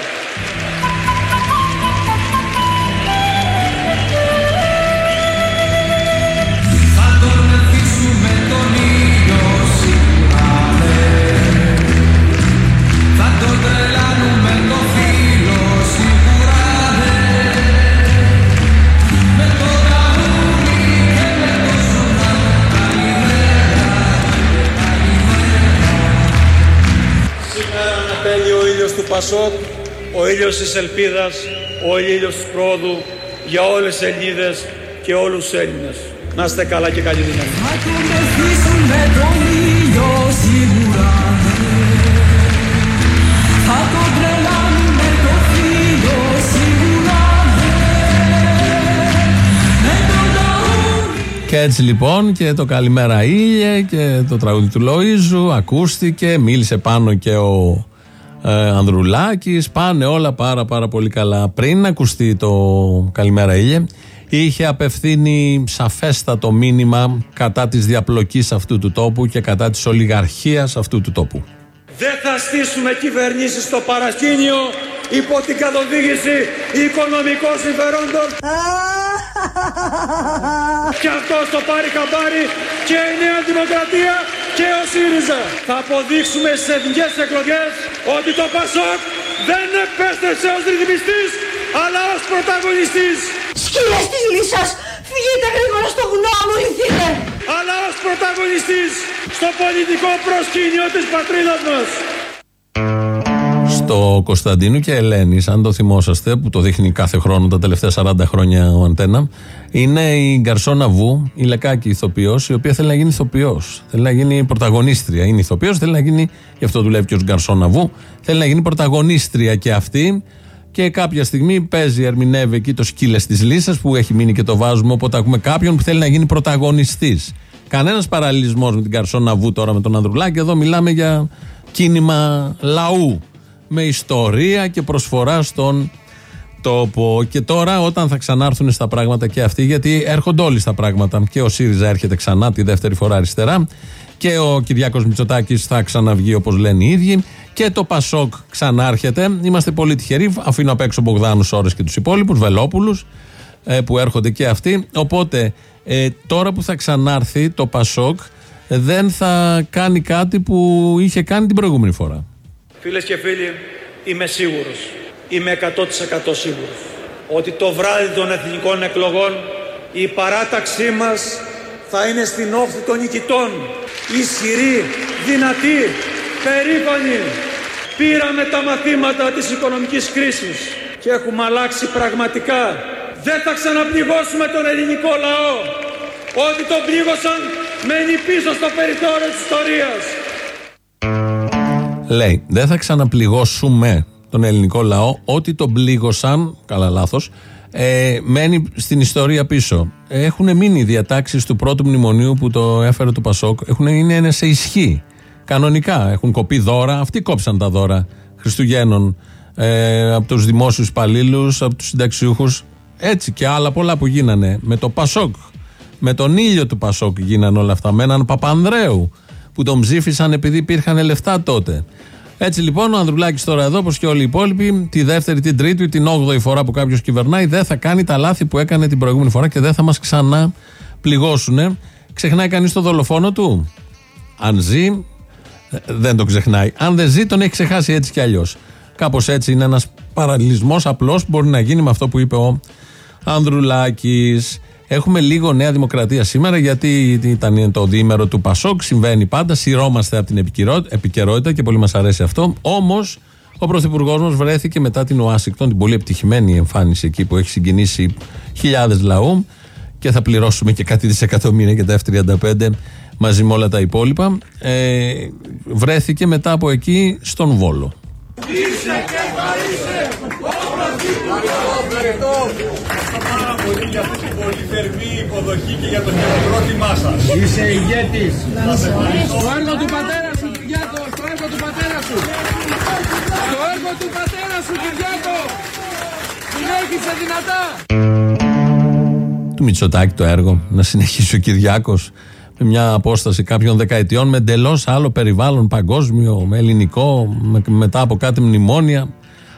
Ήλιος του Πασόκ, ο ήλιος της ελπίδας, ο ήλιος της πρόοδου για όλες τις Ελληνίδες και όλους τους Έλληνες. Να είστε καλά και καλή δύναμη. Και έτσι λοιπόν και το Καλημέρα Ήλιε και το τραγούδι του Λοΐζου ακούστηκε, μίλησε πάνω και ο ε, Ανδρουλάκης, πάνε όλα πάρα πάρα πολύ καλά. Πριν ακουστεί το Καλημέρα Ήλιε, είχε απευθύνει σαφέστατο μήνυμα κατά της διαπλοκής αυτού του τόπου και κατά της ολιγαρχίας αυτού του τόπου. Δεν θα στήσουμε κυβερνήσεις στο παρασκήνιο υπό την καθοδήγηση οικονομικών συμφερόντων. Και αυτός το πάρει χαμπάρι και η Νέα Δημοκρατία και ο ΣΥΡΙΖΑ. Θα αποδείξουμε στις εθνικές εκλογές ότι το ΠΑΣΟΚ δεν επέστρεψε ως ρυθμιστής αλλά ως πρωταγωνιστής. Σκύλες της λύσας, φύγετε γρήγορα στο βουνό, μου λυθείτε. αλλά ως πρωταγωνιστής στο πολιτικό προσκήνιο της πατρίδας μας. Στο Κωνσταντίνου και Ελένη, αν το θυμόσαστε, που το δείχνει κάθε χρόνο τα τελευταία 40 χρόνια ο Αντένα, είναι η Γκαρσόνα Βου, η λεκάκη ηθοποιός, η οποία θέλει να γίνει ηθοποιός. Θέλει να γίνει πρωταγωνίστρια. Είναι ηθοποιός, θέλει να γίνει, γι' αυτό δουλεύει και ως Γκαρσόνα Βου, θέλει να γίνει πρωταγωνίστρια και αυτή. Και κάποια στιγμή παίζει, ερμηνεύει εκεί το σκύλες της λύσας που έχει μείνει και το βάζουμε. Οπότε ακούμε κάποιον που θέλει να γίνει πρωταγωνιστής. Κανένας παραλληλισμός με την Καρσόνα Βου τώρα με τον Ανδρουλάκη. Εδώ μιλάμε για κίνημα λαού με ιστορία και προσφορά στον τόπο. Και τώρα, όταν θα ξανάρθουν στα πράγματα και αυτοί, γιατί έρχονται όλοι στα πράγματα, και ο ΣΥΡΙΖΑ έρχεται ξανά τη δεύτερη φορά αριστερά, και ο Κυριάκος Μητσοτάκης θα ξαναβγεί όπως λένε οι ίδιοι, και το Πασόκ ξανάρχεται. Είμαστε πολύ τυχεροί. Αφήνω απ' έξω Μπογδάνους ώρε και τους υπόλοιπους, Βελόπουλους, ε, που έρχονται και αυτοί. Οπότε, ε, τώρα που θα ξανάρθει το Πασόκ, ε, δεν θα κάνει κάτι που είχε κάνει την προηγούμενη φορά. Φίλες και φίλοι, είμαι σίγουρος, είμαι 100% σίγουρος ότι το βράδυ των εθνικών εκλογών η παράταξή μας θα είναι στην όχθη των νικητών. Ισχυρή, δυνατή, περήφανη. Πήραμε τα μαθήματα της οικονομικής κρίσης και έχουμε αλλάξει πραγματικά. Δεν θα ξαναπληγώσουμε τον ελληνικό λαό. Ό,τι τον πλήγωσαν μένει πίσω στο περιθώριο της ιστορίας. Λέει, δεν θα ξαναπληγώσουμε τον ελληνικό λαό. Ό,τι τον πλήγωσαν, καλά λάθος, ε, μένει στην ιστορία πίσω. Έχουν μείνει οι διατάξεις του πρώτου μνημονίου που το έφερε το Πασόκ. Έχουν, είναι σε ισχύ. Κανονικά. Έχουν κοπεί δώρα. Αυτοί κόψαν τα δώρα Χριστουγέννων ε, από τους δημόσιους υπαλλήλους, από τους συνταξιούχους. Έτσι και άλλα πολλά που γίνανε. Με το Πασόκ Με τον ήλιο του Πασόκ γίνανε όλα αυτά. Με έναν Παπανδρέου που τον ψήφισαν επειδή υπήρχαν λεφτά τότε. Έτσι λοιπόν ο Ανδρουλάκης τώρα εδώ, όπως και όλοι οι υπόλοιποι, τη δεύτερη, την τρίτη, την όγδοη φορά που κάποιος κυβερνάει, δεν θα κάνει τα λάθη που έκανε την προηγούμενη φορά και δεν θα μας ξανά πληγώσουν. Ξεχνάει κανείς το δολοφόνο του; Αν ζει, ε, δεν το ξεχνάει. Αν δεν ζει, τον έχει ξεχάσει έτσι κι αλλιώς. Κάπως έτσι είναι ένας παραλληλισμός απλός που μπορεί να γίνει με αυτό που είπε ο Ανδρουλάκης. Έχουμε λίγο Νέα Δημοκρατία σήμερα, γιατί ήταν το διήμερο του Πασόκ. Συμβαίνει πάντα. Σειρώμαστε από την επικαιρότητα και πολύ μας αρέσει αυτό. Όμως, ο Πρωθυπουργός μας βρέθηκε μετά την Ουάσιγκτον, την πολύ επιτυχημένη εμφάνιση εκεί που έχει συγκινήσει χιλιάδες λαού και θα πληρώσουμε και κάτι δισεκατομμύρια για τα F35 μαζί με όλα τα υπόλοιπα. Ε, βρέθηκε μετά από εκεί στον Βόλο. Είσαι και υποδοχή και για το χειροκρότημά σας. Είσαι ηγέτης. Στο έργο του πατέρα σου, Κυριάκο, στο έργο του πατέρα σου. Στο έργο του πατέρα σου, Κυριάκο. Συνέχισε δυνατά. Του Μητσοτάκη το έργο, να συνεχίσει ο Κυριάκος με μια απόσταση κάποιων δεκαετιών με εντελώς άλλο περιβάλλον παγκόσμιο, με ελληνικό, με, μετά από κάτι μνημόνια.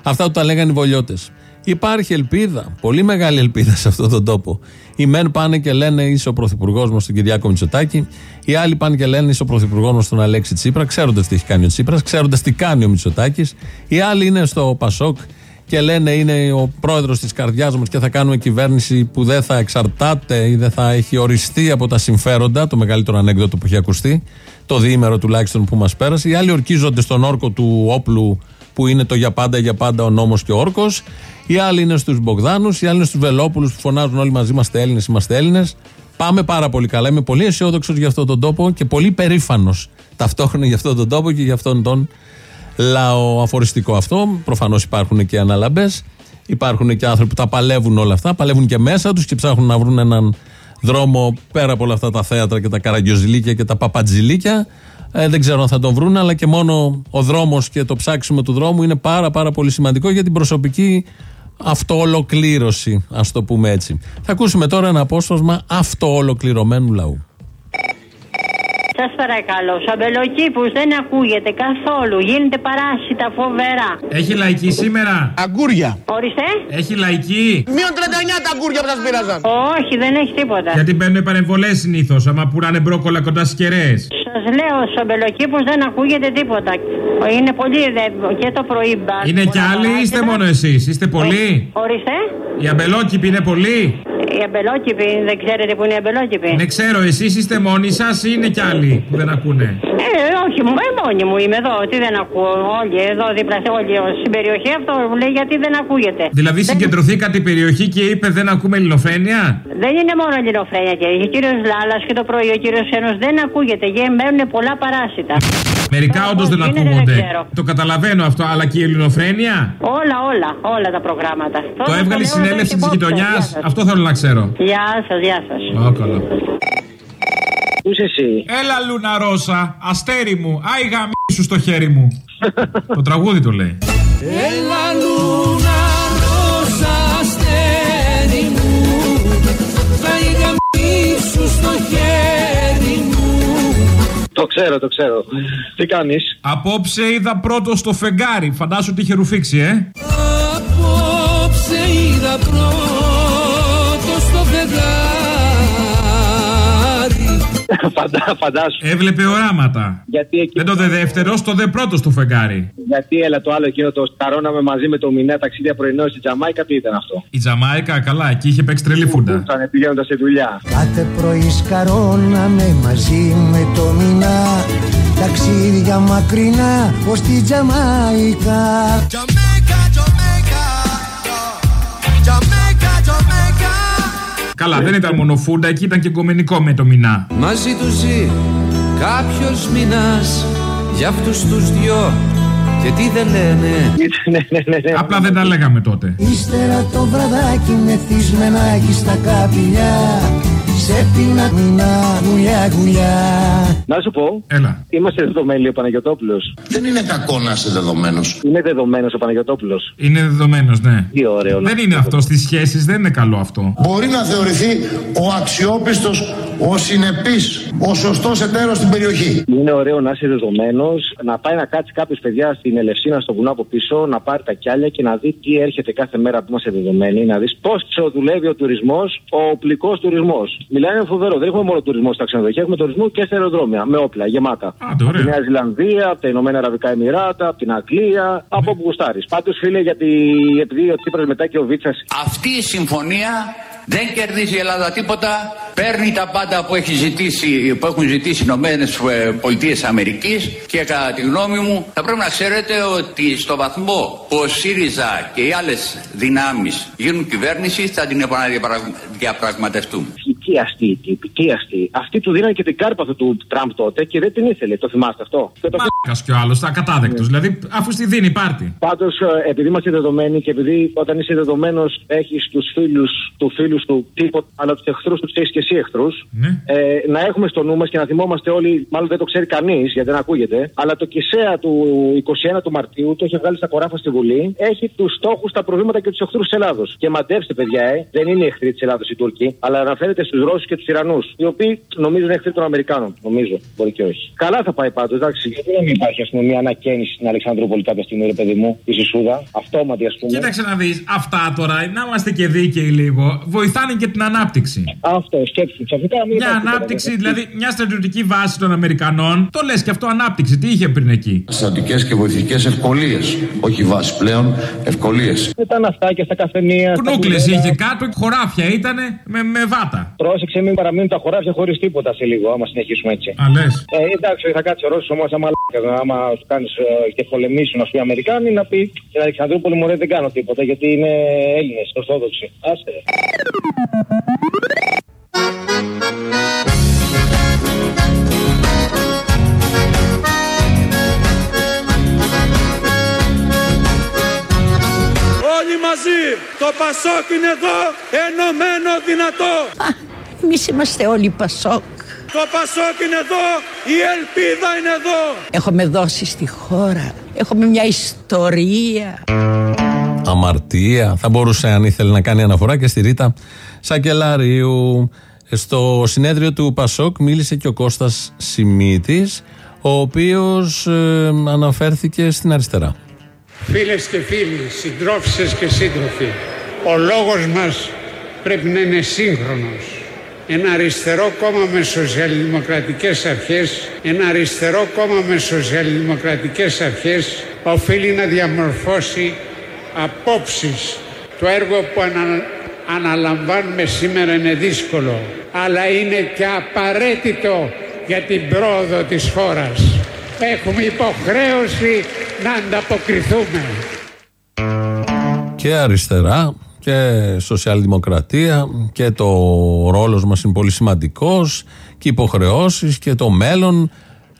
Αυτά που τα λέγανε οι βολιώτες. Υπάρχει ελπίδα, πολύ μεγάλη ελπίδα σε αυτόν τον τόπο. Οι μεν πάνε και λένε είσαι ο πρωθυπουργός μας τον Κυριάκο Μητσοτάκη, οι άλλοι πάνε και λένε είσαι ο πρωθυπουργός μας τον Αλέξη Τσίπρα, ξέροντα τι έχει κάνει ο Τσίπρας, ξέροντα τι κάνει ο Μητσοτάκης. Οι άλλοι είναι στο Πασόκ και λένε είναι ο πρόεδρος της καρδιάς μας και θα κάνουμε κυβέρνηση που δεν θα εξαρτάται ή δεν θα έχει οριστεί από τα συμφέροντα, το μεγαλύτερο ανέκδοτο που έχει ακουστεί, το διήμερο τουλάχιστον που μας πέρασε. Οι άλλοι ορκίζονται στον όρκο του όπλου που είναι το για πάντα για πάντα ο νόμος και ο όρκος. Οι άλλοι είναι στους Μπογδάνους, οι άλλοι είναι στους Βελόπουλους που φωνάζουν όλοι μαζί είμαστε Έλληνες, είμαστε Έλληνες. Πάμε πάρα πολύ καλά. Είμαι πολύ αισιόδοξος για αυτόν τον τόπο και πολύ περήφανος ταυτόχρονα για αυτόν τον τόπο και για αυτόν τον λαό. Αφοριστικό αυτό. Προφανώς υπάρχουν και αναλαμπές. Υπάρχουν και άνθρωποι που τα παλεύουν όλα αυτά. Παλεύουν και μέσα τους και ψάχνουν να βρουν έναν δρόμο πέρα από όλα αυτά τα θέατρα και τα καραγκιοζηλίκια και τα παπατζηλίκια. Ε, δεν ξέρω αν θα τον βρουν, αλλά και μόνο ο δρόμος και το ψάξιμο του δρόμου είναι πάρα, πάρα πολύ σημαντικό για την προσωπική αυτοολοκλήρωση, ας το πούμε έτσι. Θα ακούσουμε τώρα ένα απόσπασμα αυτοολοκληρωμένου λαού. Σα παρακαλώ, σαμπελοκήπου δεν ακούγεται καθόλου. Γίνεται παράσιτα φοβερά. Έχει λαϊκή σήμερα; Αγκούρια. Ορίστε. Έχει λαϊκή; Μείον 39 τα αγκούρια που σας πήραζαν. Όχι, δεν έχει τίποτα. Γιατί μπαίνουν παρεμβολέ συνήθως, άμα πουράνε μπρόκολα κοντά στις κεραίες. Σας λέω, σαμπελοκήπου δεν ακούγεται τίποτα. Είναι πολύ δε, και το πρωί μπα. Είναι κι άλλοι ή είστε μόνο εσείς, είστε πολλοί; Ορίστε. Οι αμπελόκηποι είναι πολλοί; Οι αμπελόκηποι, δεν ξέρετε που είναι οι αμπελόκηποι. Ναι, ξέρω, εσείς είστε μόνοι σας ή είναι κι άλλοι που δεν ακούνε; Ε, όχι, μου, ε, μόνη μου είμαι εδώ. Τι δεν ακούω. Όλοι εδώ δίπλα σε όλη στην περιοχή αυτό μου λέει γιατί δεν ακούγεται. Δηλαδή συγκεντρωθήκατε η περιοχή και είπε δεν ακούμε ελληνοφρένεια; Δεν είναι μόνο ελληνοφρένεια και ο κύριος Λάλας και το πρωί ο κύριος Ένος δεν ακούγεται. Γιατί μένουν πολλά παράσιτα. Μερικά όντως δεν γίνεται, ακούγονται. δεν ξέρω. Το καταλαβαίνω αυτό, αλλά και η ελληνοφρένεια; Όλα, όλα, όλα τα προγράμματα. Το έβγαλε η λέω, συνέλευση εδώ της και υπόψη, γειτονιάς. γεια σας. Αυτό θέλω να ξέρω. Γεια σας, γεια σας. Α, καλά. Πού είσαι εσύ; Έλα Λούνα Ρώσα, αστέρι μου, άι γαμίσου στο χέρι μου. το τραγούδι το λέει. Έλα λούνα Το ξέρω, το ξέρω. Τι κάνεις; Απόψε είδα πρώτο στο φεγγάρι. Φαντάσου ότι είχε ρουφήξει, ε. Απόψε είδα πρώτο Φαντά, φαντάσου. Έβλεπε οράματα. Γιατί εκεί. Δεν το δε δεύτερος, το δε πρώτος στο φεγγάρι. Γιατί έλα το άλλο εκείνο το σταρώναμε μαζί με το μηνέα ταξίδια πρωινό στη Τζαμάικα, τι ήταν αυτό; Η Τζαμάικα, καλά, εκεί είχε παίξει τρελή φούντα. Σαν πηγαίνοντας σε δουλειά. Κάθε πρωί σκαρώναμε μαζί με το μηνά Ταξίδια μακρινά ως τη Τζαμάικα Καλά, δεν ήταν μόνο φούντα, εκεί ήταν και κομμενικό με το μηνά. Μαζί τους ζει κάποιος μηνάς Για αυτούς τους δυο Και τι δεν λένε; Απλά δεν τα λέγαμε τότε. Ύστερα το βραδάκι μεθυσμενάκι στα καπηλιά σε πίνα μηνά γουλιά γουλιά Να σου πω. Έλα. Είμαστε δεδομένοι ο Παναγιοτόπουλος. Δεν είναι κακό να είσαι δεδομένος. Είναι δεδομένος ο Παναγιοτόπουλος. Είναι δεδομένος, ναι. Τι ωραίο. Δεν είναι αυτό στις σχέσεις, δεν είναι καλό αυτό. Μπορεί να θεωρηθεί ο αξιόπιστος, ο συνεπής, ο σωστός εταίρος στην περιοχή. Είναι ωραίο να είσαι δεδομένος, να πάει να κάτσει κάποιος παιδιά στην Ελευσίνα στο βουνό από πίσω, να πάρει τα κιάλια και να δει τι έρχεται κάθε μέρα που είμαστε δεδομένοι, να δεις πόσο δουλεύει ο τουρισμός, ο οπλικός τουρισμός. Μιλάει φοβερό. Δεν έχουμε μόνο τουρισμό στα ξενοδοχεία, έχουμε τουρισμό και στα αεροδρόμια με όπλα γεμάτα. από τη Νέα Ζηλανδία, από τα Ηνωμένα Αραβικά Εμμυράτα, από την Αγγλία, από όπου γουστάρει. Πάντως, φίλε, γιατί επειδή ο Τσίπρας μετά και ο Βίτσα Αυτή η συμφωνία δεν κερδίζει η Ελλάδα τίποτα. Παίρνει τα πάντα που, έχει ζητήσει, που έχουν ζητήσει οι Ηνωμένες Πολιτείες Αμερικής και κατά τη γνώμη μου θα πρέπει να ξέρετε ότι στο βαθμό που ο ΣΥΡΙΖΑ και οι άλλες δυνάμεις γίνουν κυβέρνηση θα την επαναδιαπραγματευτούμε. Τι αστεί η τύπη, τι αστεί. Αυτοί του δίνανε και την κάρπαθο του Τραμπ τότε και δεν την ήθελε. Το θυμάστε αυτό; Και το... Μάκα κι ο άλλος, ακατάδεκτο. Δηλαδή, αφού στη δίνει, πάρτι. Πάντως, επειδή είμαστε δεδομένοι και επειδή όταν είσαι δεδομένος έχεις τους φίλους του φίλους του τίποτα, αλλά τους εχθρούς τους ξέρει και εσύ εχθρούς. Ε, να έχουμε στο νου μας και να θυμόμαστε όλοι, μάλλον δεν το ξέρει κανείς γιατί δεν ακούγεται, αλλά το Κισέα του 21 του Μαρτίου το έχει βγάλει στα κοράφα στη Βουλή. Έχει τους στόχους, τα προβλήματα και τους εχθρούς της Ελλάδος. Και μαντέψτε, παιδιά, ε, δεν είναι εχθροί της Ελλάδος οι Τούρκοι, αλλά αναφέρεται στου Ρώσους και τους Ιρανούς, οι οποίοι νομίζω είναι εχθροί των Αμερικάνων. Νομίζω, μπορεί και όχι. Καλά θα πάει πάντως, εντάξει. Γιατί δεν υπάρχει, ας πούμε, μια ανακαίνιση στην Αλεξανδρούπολη κάποια στιγμή, ρε παιδί μου, η Σισούδα, αυτόματη, ας πούμε. Κοίταξε να δεις, αυτά τώρα, να είμαστε και δίκαιοι λίγο, βοηθάνε και την ανάπτυξη. Αυτό, σκέψου. Ξαφνικά μην Μια υπάρχει ανάπτυξη, τίποτα. δηλαδή μια στρατιωτική βάση των Αμερικανών, το λες και αυτό ανάπτυξη. Τι είχε πριν εκεί; Στρατιωτικές και βοηθητικές ευκολίες. Όχι βάση πλέον, ευκολίες. Με τα ναυτάκια στα καφενεία. στα Κνούκλε μπουρδέλα. είχε κάτω, χωράφια ήταν με, με βάτα. Πρόσεξε, μην παραμείνουν τα χωράφια χωρίς τίποτα σε λίγο, άμα συνεχίσουμε έτσι. Α, λες. Ε, εντάξει, θα κάτσει ο Ρώσος όμω, άμα λάκα, άμα σου κάνεις και πολεμήσουν, ας πούμε, οι Αμερικάνοι, να πει στην Αλεξανδρούπολη μου δεν κάνω τίποτα, γιατί είναι Έλληνες, Ορθόδοξοι. Άστε. Το Πασόκ είναι εδώ, ενωμένο δυνατό. Εμείς είμαστε όλοι Πασόκ. Το Πασόκ είναι εδώ, η ελπίδα είναι εδώ. Έχουμε δώσει στη χώρα. Έχουμε μια ιστορία. αμαρτία. Θα μπορούσε, αν ήθελε, να κάνει αναφορά και στη Ρίτα Σακελαρίου. Στο συνέδριο του Πασόκ μίλησε και ο Κώστας Σιμίτης, ο οποίος ε, αναφέρθηκε στην αριστερά. Φίλες και φίλοι, συντρόφισσες και σύντροφοι, ο λόγος μας πρέπει να είναι σύγχρονος. Ένα αριστερό κόμμα με σοσιαλδημοκρατικές αρχές, ένα αριστερό κόμμα με σοσιαλδημοκρατικές αρχές οφείλει να διαμορφώσει απόψεις. Το έργο που ανα- αναλαμβάνουμε σήμερα είναι δύσκολο, αλλά είναι και απαραίτητο για την πρόοδο της χώρας. Έχουμε υποχρέωση να ανταποκριθούμε. και αριστερά και σοσιαλδημοκρατία και το ρόλος μας είναι πολύ σημαντικός και υποχρεώσεις και το μέλλον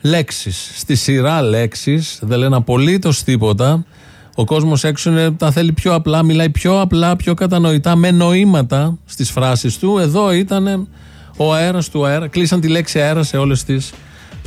λέξεις. Στη σειρά λέξεις δεν λένε απολύτως τίποτα. Ο κόσμος έξω είναι, τα θέλει πιο απλά, μιλάει πιο απλά, πιο κατανοητά, με νοήματα στις φράσεις του. Εδώ ήταν ο αέρας του αέρα. Κλείσαν τη λέξη αέρα σε όλες τις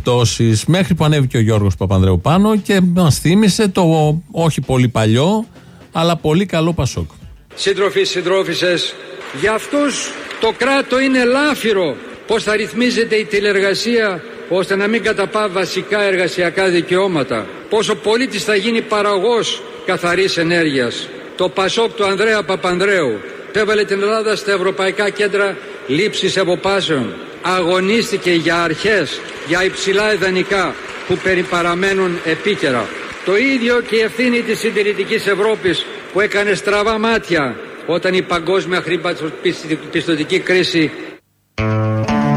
πτώσεις. Μέχρι που ανέβηκε ο Γιώργος Παπανδρέου πάνω και μας θύμισε το όχι πολύ παλιό, αλλά πολύ καλό Πασόκ. Σύντροφοι, συντρόφισσες, για αυτούς το κράτο είναι λάφυρο. Πώς θα ρυθμίζεται η τηλεργασία ώστε να μην καταπά βασικά εργασιακά δικαιώματα. Πόσο πολίτης θα γίνει παραγός καθαρής ενέργειας. Το Πασόκ του Ανδρέα Παπανδρέου έβαλε την Ελλάδα στα ευρωπαϊκά κέντρα λήψης αποφάσεων. Αγωνίστηκε για αρχές, για υψηλά ιδανικά που περιπαραμένουν επίκαιρα. Το ίδιο και η ευθύνη της συντηρητικής Ευρώπης που έκανε στραβά μάτια όταν η παγκόσμια χρηματοπιστωτική κρίση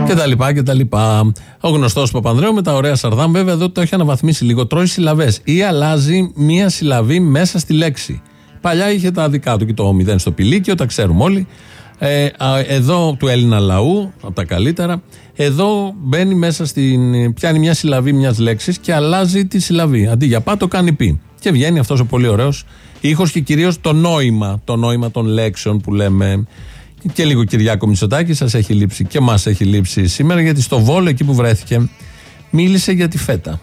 Και τα λοιπά και τα λοιπά. Ο γνωστός Παπανδρέου με τα ωραία σαρδάμ, βέβαια εδώ το έχει αναβαθμίσει λίγο. Τρώει συλλαβές ή αλλάζει μία συλλαβή μέσα στη λέξη. Παλιά είχε τα δικά του και το μηδέν στο πηλίκιο, τα ξέρουμε όλοι. Ε, α, εδώ του Έλληνα λαού, από τα καλύτερα. Εδώ μπαίνει μέσα στην. πιάνει μια συλλαβή μιας λέξης και αλλάζει τη συλλαβή. Αντί για πά το κάνει πι. Και βγαίνει αυτός ο πολύ ωραίος ήχος και κυρίως το νόημα, το νόημα των λέξεων που λέμε. Και λίγο Κυριάκο Μητσοτάκη, σας έχει λείψει και μας έχει λείψει σήμερα, γιατί στο Βόλο, εκεί που βρέθηκε, μίλησε για τη φέτα.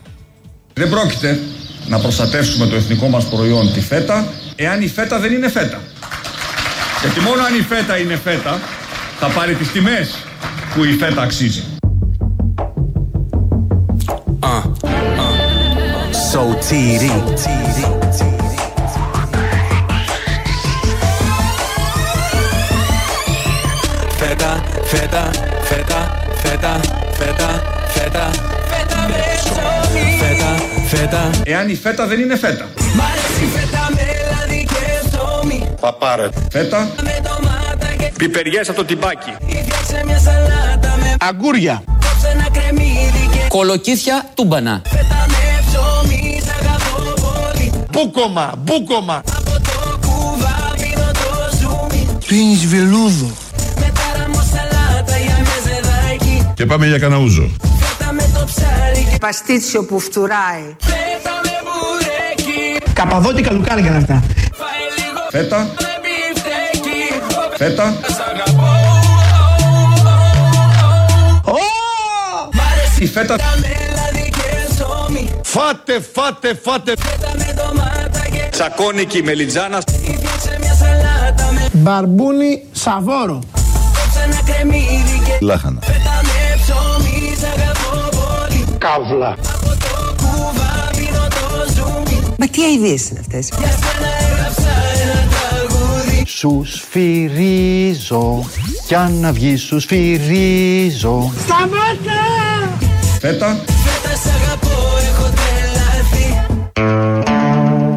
Δεν πρόκειται να προστατεύσουμε το εθνικό μας προϊόν τη φέτα εάν η φέτα δεν είναι φέτα. Γιατί μόνο αν η φέτα είναι φέτα θα πάρει τις τιμές που η φέτα αξίζει. So TD. Φέτα, φέτα, φέτα, φέτα, φέτα, φέτα, φέτα με ψωμί. Φέτα, φέτα. Εάν η φέτα δεν είναι φέτα. Μ' αρέσει φέτα με λάδι και ψωμί. Παπάρε. Φέτα. Με ντομάτα και Πιπεριές από το τυμπάκι. φτιάξε μια σαλάτα με Αγκούρια. κόψε ένα κρεμμύδι και Κολοκύθια τούμπανα. φέτα με ψωμί. Σ' αγαπώ πολύ. Μπούκομα, μπούκομα. Από το κουβά πίνω το ζουμί. Πίνεις βελούδο. Με τάραμο σαλάτα για μεζεδάκι. Και πάμε για καναούζο. Φέτα με το ψάρι και Παστίτσιο που φτουράει. φέτα με μπουρέκι. Καπαδότικα λουκάρια είναι αυτά. Φάε λίγο Φέτα. με μπιφτέκι. Φέτα. Σ' αγαπώ. Μ' αρέσει Η φέτα. με λάδι και ψωμί. Φάτε, φάτε, φάτε. Φέτα με ντομάτα και Τσακώνικη μελιτζάνα. φτιάξε μια σαλάτα με Μπαρμπούνι σαβόρο. κόψε ένα κρεμμύδι και Λάχανα. φέτα με ψωμί. Σ' αγαπώ πολύ. Καύλα. Από το κουβά πίνω το ζουμί. Μα τι αηδίες είναι αυτές; Σου σφυρίζω Κι αν να βγει σου σφυρίζω Σταμάτα! Φέτα. Φέτα σ' αγαπώ, έχω τρελαθεί.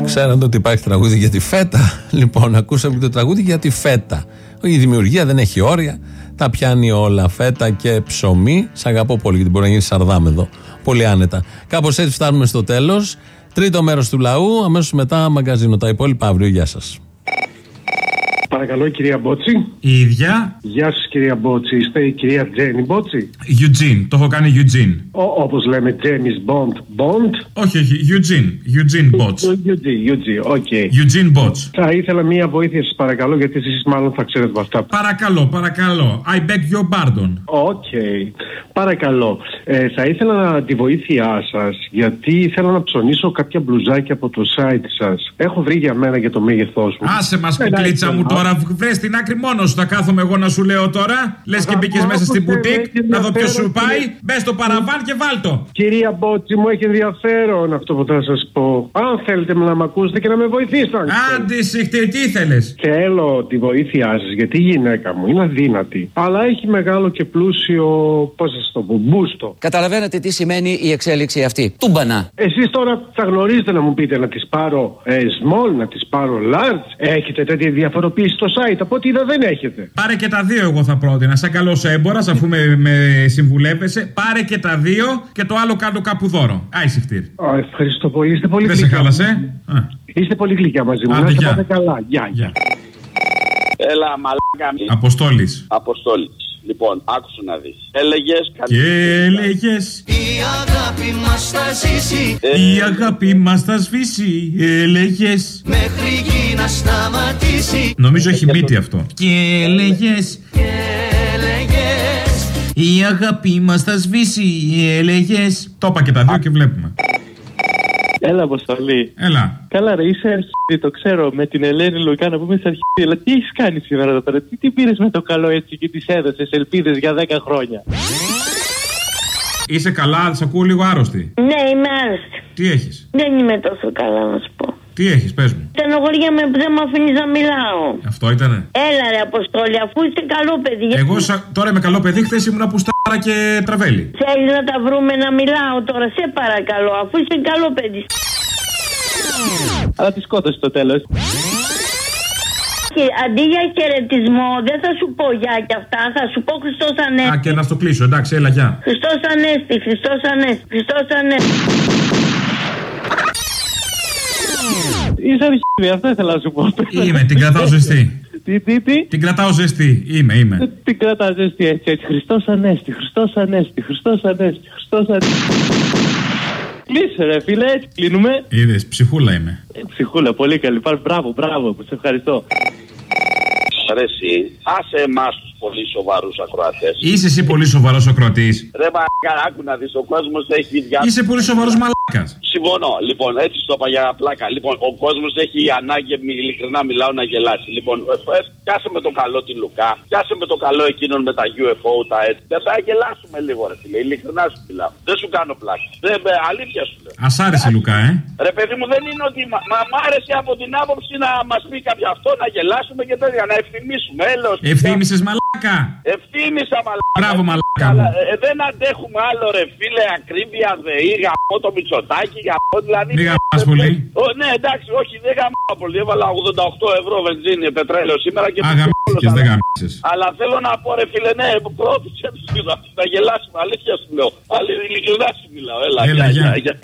Ξέρατε ότι υπάρχει τραγούδι για τη φέτα. Λοιπόν, ακούσαμε και το τραγούδι για τη φέτα. Η δημιουργία δεν έχει όρια. Τα πιάνει όλα. Φέτα και ψωμί. Σ' αγαπώ πολύ γιατί μπορεί να γίνει σαρδάμεδο. Πολύ άνετα. Κάπως έτσι φτάνουμε στο τέλος. Τρίτο μέρος του λαού. Αμέσως μετά μαγκαζίνο. Τα υπόλοιπα αύριο. Γεια σας. Παρακαλώ, κυρία Μπότση. Η ίδια. Γεια σας, κυρία Μπότση. Είστε η κυρία Τζένι Μπότση; Eugene. Το έχω κάνει Eugene. Όπως λέμε, Τζέιμς Μποντ. Μποντ. Όχι, όχι. Eugene. Eugene Bots. Eugene, Eugene, OK. Eugene Bots. Θα ήθελα μία βοήθεια σας, παρακαλώ, γιατί εσείς μάλλον θα ξέρετε από αυτά. Παρακαλώ, παρακαλώ. I beg your pardon. OK. Παρακαλώ. Ε, θα ήθελα τη βοήθειά σας, γιατί θέλω να ψωνίσω κάποια μπλουζάκια από το site σας. Έχω βρει για μένα για το μέγεθός μου. Άσε μας, Ε, κουκλίτσα εντάξει, μου τώρα. Βρες την άκρη μόνος σου. Θα κάθομαι εγώ να σου λέω τώρα. Λες και μπήκες μέσα στην μπουτίκ. Να δω ποιος σου πάει. Μπες στο παραβάν και βάλτο. Κυρία Μπότση, μου έχει ενδιαφέρον αυτό που θα σας πω. Αν θέλετε να με ακούσετε και να με βοηθήσετε. αν Άντε, συχτή, τι ήθελες; Θέλω τη βοήθειά σα γιατί η γυναίκα μου είναι αδύνατη. Αλλά έχει μεγάλο και πλούσιο. Πώς σας το πω, μπούστο. Καταλαβαίνετε τι σημαίνει η εξέλιξη αυτή. Τούμπανα. Εσείς τώρα θα γνωρίζετε να μου πείτε να τι πάρω ε, small, να τι πάρω large. Έχετε τέτοια διαφοροποίηση στο site. Από ό,τι είδα δεν έχετε. Πάρε και τα δύο, εγώ θα πρότεινα. Σαν καλό έμπορα, αφού με, με συμβουλεύεσαι, πάρε και τα δύο και το άλλο κάτω κάπου δώρο. Άι, συχτήρ. Α, ευχαριστώ πολύ. Είστε πολύ Δεν σε γλυκιά. χάλασε; Α. Είστε πολύ γλυκιά μαζί μου. Άντε, να είστε γεια. πάντα καλά. Γεια, γεια. Έλα, μαλάκα. Αποστόλης. Αποστόλης. Λοιπόν, άκουσε να δεις. Έλεγες. Και έλεγες. Η αγάπη μας θα ζήσει Η αγάπη μας θα σβήσει. Έλεγες. μέχρι γη να σταματήσει. Νομίζω έχει μύτη αυτό. Και έλεγες. Και έλεγες Η αγάπη μας θα σβήσει. Έλεγες. Το είπα και τα δύο και βλέπουμε. Έλα, Αποστολή. Έλα. Καλά, ρε, είσαι αρχίδι, το ξέρω. Με την Ελένη Λουκά να πούμε σε αρχίδι. Αλλά τι έχεις κάνει σήμερα εδώ πέρα, τι, τι πήρες με το καλό έτσι και τη έδωσες ελπίδες για 10 χρόνια; Είσαι καλά, σε ακούω λίγο άρρωστη. Ναι, είμαι άρρωστη. Τι έχεις; Δεν είμαι τόσο καλά να σου πω. Τι έχεις, πες μου. Στενοχωρία με που δεν με αφήνεις να μιλάω. Αυτό ήτανε. Έλα ρε Αποστόλη, αφού είσαι καλό παιδί. γιατί Εγώ σα- τώρα είμαι καλό παιδί, χθες ήμουν πουστάρα και τραβέλι. Θέλεις να τα βρούμε να μιλάω τώρα, σε παρακαλώ, αφού είσαι καλό παιδί. Αλλά τη σκότωσε το τέλος. Και αντί για χαιρετισμό, δεν θα σου πω γεια και αυτά, θα σου πω Χριστός Α, Ανέστη. και να στο κλείσω, εντάξει, έλα, γεια. Χριστός Ανέστη, Χριστός Ανέστη, Χριστός Ανέστη. Είσαι αρχίδι, αυτό ήθελα να σου πω. Είμαι, την κρατάω ζεστή. Τι, τι, τι; Την κρατάω ζεστή. Είμαι, είμαι. Την κρατάς ζεστή έτσι, έτσι. Χριστός Ανέστη, Χριστός Ανέστη, Χριστός Ανέστη, Χριστός Ανέστη. Κλείσε ρε φίλε, έτσι κλείνουμε. Είδες, ψυχούλα είμαι. Ε, Ψυχούλα, πολύ καλή. Πάρ- Μπράβο, μπράβο, σε ευχαριστώ. ρε εσύ, άσε εμάς τους πολύ σοβαρούς ακροατές. Είσαι εσύ πολύ σοβαρός ο κροατή. Ρε μαλάκα, άκου να δεις, ο κόσμος έχει διάθεση. Είσαι πολύ σοβαρός μαλάκας. Συμφωνώ. Λοιπόν, έτσι το είπα για πλάκα. Λοιπόν, ο κόσμος έχει ανάγκη, μη- ειλικρινά μιλάω, να γελάσει. Λοιπόν, ε, ε, πιάσε με το καλό τη Λουκά, πιάσε με το καλό εκείνον με τα UFO, τα έτσι. Δεν θα γελάσουμε λίγο, ρε φίλε. Ειλικρινά σου μιλάω. Δεν σου κάνω πλάκα. Δεν, ε, αλήθεια σου λέω. Α άρεσε, Λουκά, ε. Ρε παιδί μου, δεν είναι ότι. Μα, μα μ' άρεσε από την άποψη να μας πει κάποιο αυτό, να γελάσουμε και τέτοια, να ευθυμίσουμε. Έλεος. Ευθύμησες μαλάκα. Ευθύμησα, μαλάκα. Μπράβο, μαλάκα Αλλά, μου. ε, δεν αντέχουμε άλλο, ρε φίλε, ακρίβεια, δεή, γαμώ το μυτσοτάκι, γαμώ δηλαδή. Μη γαμάς πολύ. Ο, ναι, εντάξει, όχι, δεν γαμώ πολύ. Έβαλα 88 ευρώ βενζίνη, πετρέλαιο σήμερα και. Αγαμίτσες, δεν γαμίτσες. Αλλά θέλω να πω, ρε φίλε, ναι, πρόθυσε τους να, να γελάσουμε. Αλήθεια σου λέω. Αλήθεια, ειλικρινά σου μιλάω. Έλα, Έλα, γεια, γεια. γεια, γεια.